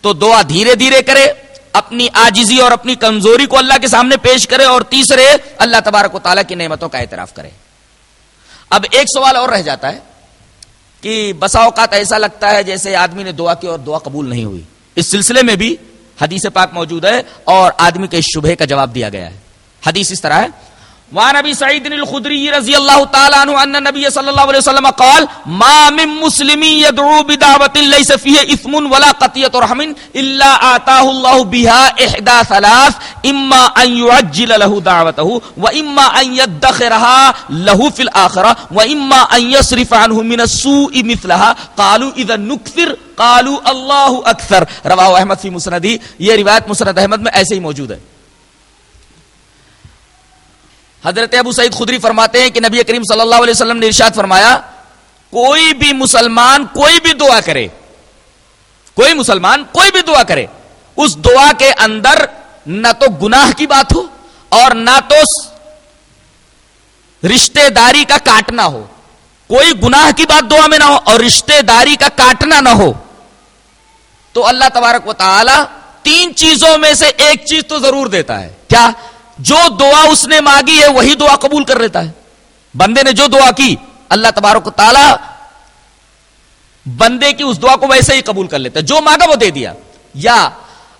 [SPEAKER 4] تو دعا دھیرے دھیرے کرے، اپنی آجزی اور اپنی کمزوری کو اللہ کے سامنے پیش کرے اور تیسرے اللہ تبارک و تعالیٰ کی نعمتوں کا اعتراف کرے۔ اب ایک سوال اور رہ جاتا ہے کہ بسا اوقات ایسا لگتا ہے جیسے آدمی نے دعا کی اور دعا قبول نہیں ہوئی۔ اس سلسلے میں بھی حدیث پاک موجود ہے اور آدمی کے شبہ کا جواب دیا گیا ہے۔ حدیث اس طرح ہے۔ وعن ابي سعيد الخدري رضي الله تعالى عنه ان النبي صلى الله عليه وسلم قال، ما من مسلم يدعو بدعوه ليس فيها اثم ولا قطيعه رحم الا اتاه الله بها احدى ثلاث اما ان يعجل له دعوته واما ان يدخرها له في الاخره واما ان يصرف عنه من السوء مثلها. قالوا اذا نكثر. قالوا، الله اكثر رواه احمد في مسنده. یہ روایت مسند احمد میں ایسے ہی موجود ہے۔ حضرت ابو سعید خدری فرماتے ہیں کہ نبی کریم صلی اللہ علیہ وسلم نے ارشاد فرمایا، کوئی بھی مسلمان کوئی بھی دعا کرے، کوئی مسلمان کوئی بھی دعا کرے، اس دعا کے اندر نہ تو گناہ کی بات ہو اور نہ تو رشتے داری کا کاٹنا ہو۔ کوئی گناہ کی بات دعا میں نہ ہو اور رشتے داری کا کاٹنا نہ ہو۔ تو اللہ تبارک و تعالی تین چیزوں میں سے ایک چیز تو ضرور دیتا ہے۔ کیا؟ جو دعا اس نے مانگی ہے وہی دعا قبول کر لیتا ہے۔ بندے نے جو دعا کی، اللہ تبارک و تعالی بندے کی اس دعا کو ویسے ہی قبول کر لیتا ہے۔ جو مانگا وہ دے دیا۔ یا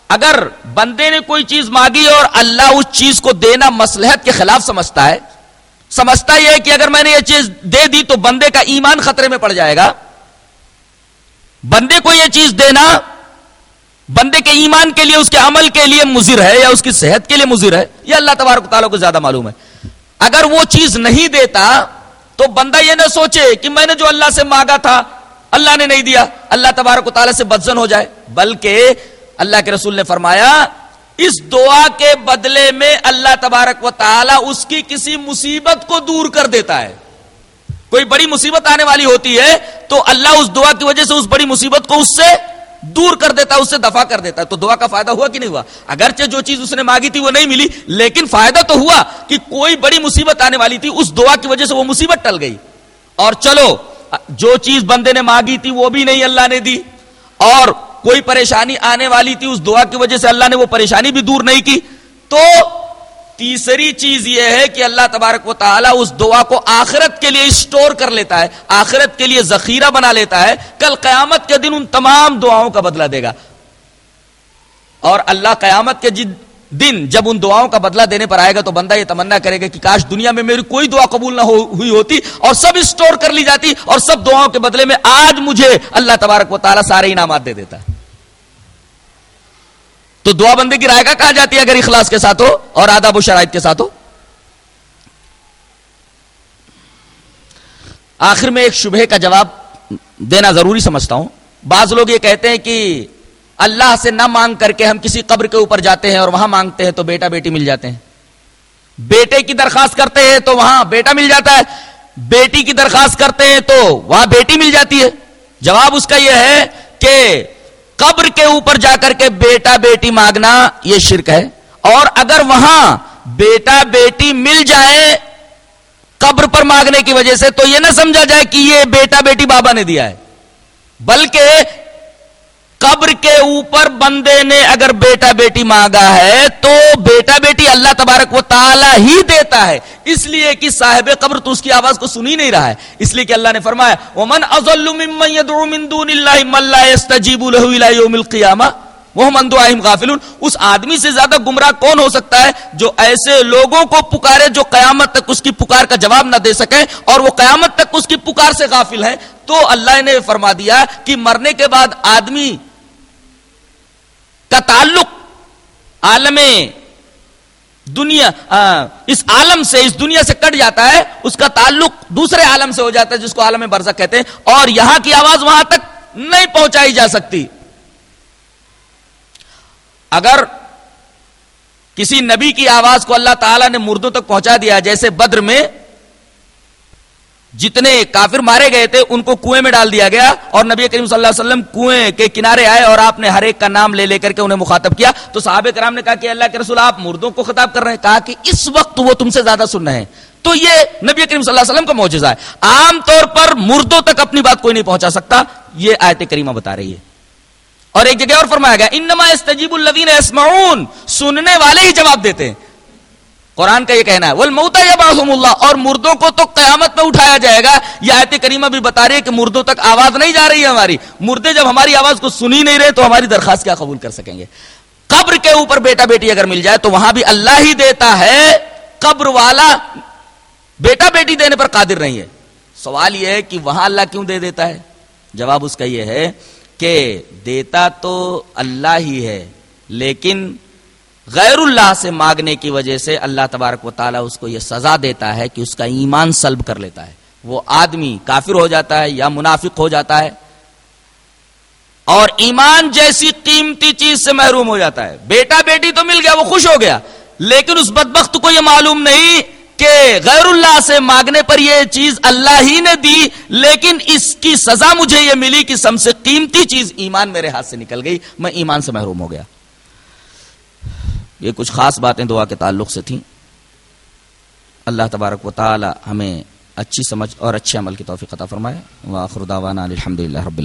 [SPEAKER 4] اگر بندے نے کوئی چیز مانگی اور اللہ اس چیز کو دینا مسلحت کے خلاف سمجھتا ہے، سمجھتا یہ ہے کہ اگر میں نے یہ چیز دے دی تو بندے کا ایمان خطرے میں پڑ جائے گا۔ بندے کو یہ چیز دینا بندے کے ایمان کے لیے، اس کے عمل کے لیے مضر ہے یا اس کی صحت کے لیے مضر ہے، یہ اللہ تبارک تعالیٰ کو زیادہ معلوم ہے۔ اگر وہ چیز نہیں دیتا، تو بندہ یہ نہ سوچے کہ میں نے جو اللہ سے مانگا تھا، اللہ نے نہیں دیا۔ اللہ تبارک و تعالیٰ سے بدزن ہو جائے۔ بلکہ اللہ کے رسول نے فرمایا، اس دعا کے بدلے میں اللہ تبارک و تعالیٰ اس کی کسی مصیبت کو دور کر دیتا ہے۔ کوئی بڑی مصیبت آنے والی ہوتی ہے، تو اللہ اس دعا کی وجہ سے اس بڑی مصیبت کو اس سے دور کر دیتا ہے اس سے دفاع کر دیتا۔ ہے تو دعا کا فائدہ ہوا کہ نہیں ہوا؟ اگرچہ جو چیز اس نے مانگی تھی وہ نہیں ملی، لیکن فائدہ تو ہوا کہ کوئی بڑی مصیبت آنے والی تھی، اس دعا کی وجہ سے وہ مصیبت ٹل گئی۔ اور چلو، جو چیز بندے نے مانگی تھی وہ بھی نہیں اللہ نے دی۔ اور کوئی پریشانی آنے والی تھی، اس دعا کی وجہ سے اللہ نے وہ پریشانی بھی دور نہیں کی۔ تو تیسری چیز یہ ہے کہ اللہ تبارک و تعالیٰ اس دعا کو آخرت کے لیے اسٹور کر لیتا ہے، آخرت کے لیے ذخیرہ بنا لیتا ہے۔ کل قیامت کے دن ان تمام دعاؤں کا بدلہ دے گا۔ اور اللہ قیامت کے دن جب ان دعاؤں کا بدلہ دینے پر آئے گا تو بندہ یہ تمنا کرے گا کہ کاش دنیا میں میری کوئی دعا قبول نہ ہوئی ہوتی اور سب اسٹور کر لی جاتی اور سب دعاؤں کے بدلے میں آج مجھے اللہ تبارک و تعالیٰ سارے انعامات دے دیتا۔ ہے تو دعا بندے کی رائے کا کہا جاتی ہے اگر اخلاص کے ساتھ ہو اور آداب و شرائط کے ساتھ ہو؟ آخر میں ایک شبہ کا جواب دینا ضروری سمجھتا ہوں۔ بعض لوگ یہ کہتے ہیں کہ اللہ سے نہ مانگ کر کے ہم کسی قبر کے اوپر جاتے ہیں اور وہاں مانگتے ہیں تو بیٹا بیٹی مل جاتے ہیں۔ بیٹے کی درخواست کرتے ہیں تو وہاں بیٹا مل جاتا ہے۔ بیٹی کی درخواست کرتے ہیں تو وہاں بیٹی مل جاتی ہے۔ جواب اس کا یہ ہے کہ قبر کے اوپر جا کر کے بیٹا بیٹی مانگنا یہ شرک ہے اور اگر وہاں بیٹا بیٹی مل جائے قبر پر مانگنے کی وجہ سے تو یہ نہ سمجھا جائے کہ یہ بیٹا بیٹی بابا نے دیا ہے۔ بلکہ قبر کے اوپر بندے نے اگر بیٹا بیٹی مانگا ہے تو بیٹا بیٹی اللہ تبارک و تعالی ہی دیتا ہے۔ اس لیے کہ صاحب قبر تو اس کی آواز کو سنی نہیں رہا ہے۔ اس لیے کہ اللہ نے فرمایا، ومن اضل ممن يدعو من دون الله من لا يستجيب له الى يوم القيامه وہ من دعائهم غافلون۔ اس آدمی سے زیادہ گمراہ کون ہو سکتا ہے جو ایسے لوگوں کو پکارے جو قیامت تک اس کی پکار کا جواب نہ دے سکے اور وہ قیامت تک اس کی پکار سے غافل ہے تو اللہ نے فرما دیا کہ مرنے کے بعد آدمی کا تعلق عالم دنیا اس عالم سے، اس دنیا سے کٹ جاتا ہے، اس کا تعلق دوسرے عالم سے ہو جاتا ہے، جس کو عالم برزک کہتے ہیں، اور یہاں کی آواز وہاں تک نہیں پہنچائی جا سکتی۔ اگر کسی نبی کی آواز کو اللہ تعالی نے مردوں تک پہنچا دیا، جیسے بدر میں جتنے کافر مارے گئے تھے، ان کو کنویں میں ڈال دیا گیا اور نبی کریم صلی اللہ علیہ وسلم کنویں کے کنارے آئے اور آپ نے ہر ایک کا نام لے لے کر کے انہیں مخاطب کیا۔ تو صحابہ کرام نے کہا کہ اللہ کے رسول، آپ مردوں کو خطاب کر رہے ہیں۔ کہا کہ اس وقت وہ تم سے زیادہ سن رہے ہیں۔ تو یہ نبی کریم صلی اللہ علیہ وسلم کا معجزہ ہے۔ عام طور پر مردوں تک اپنی بات کوئی نہیں پہنچا سکتا۔ یہ آیت کریمہ بتا رہی ہے۔ اور ایک جگہ اور فرمایا گیا، انما استجیب الذین اسمعون سننے والے ہی جواب دیتے ہیں۔ قرآن کا یہ کہنا ہے والموتا یبعثهم اللہ اور مردوں کو تو قیامت میں اٹھایا جائے گا۔ یہ آیت کریمہ بھی بتا رہی ہے کہ مردوں تک آواز نہیں جا رہی ہے ہماری۔ مردے جب ہماری آواز کو سنی نہیں رہے تو ہماری درخواست کیا قبول کر سکیں گے؟ قبر کے اوپر بیٹا بیٹی اگر مل جائے تو وہاں بھی اللہ ہی دیتا ہے۔ قبر والا بیٹا بیٹی دینے پر قادر نہیں ہے۔ سوال یہ ہے کہ وہاں اللہ کیوں دے دیتا ہے؟ جواب اس کا یہ ہے کہ دیتا تو اللہ ہی ہے، لیکن غیر اللہ سے مانگنے کی وجہ سے اللہ تبارک و تعالیٰ اس کو یہ سزا دیتا ہے کہ اس کا ایمان سلب کر لیتا ہے۔ وہ آدمی کافر ہو جاتا ہے یا منافق ہو جاتا ہے۔ اور ایمان جیسی قیمتی چیز سے محروم ہو جاتا ہے۔ بیٹا بیٹی تو مل گیا، وہ خوش ہو گیا۔ لیکن اس بدبخت کو یہ معلوم نہیں کہ غیر اللہ سے مانگنے پر یہ چیز اللہ ہی نے دی، لیکن اس کی سزا مجھے یہ ملی کہ سب سے قیمتی چیز ایمان میرے ہاتھ سے نکل گئی۔ میں ایمان سے محروم ہو گیا۔ یہ کچھ خاص باتیں دعا کے تعلق سے تھیں۔ اللہ تبارک و تعالی ہمیں اچھی سمجھ اور اچھے عمل کی توفیق عطا فرمائے۔ واخر دعوانا الحمدللہ رب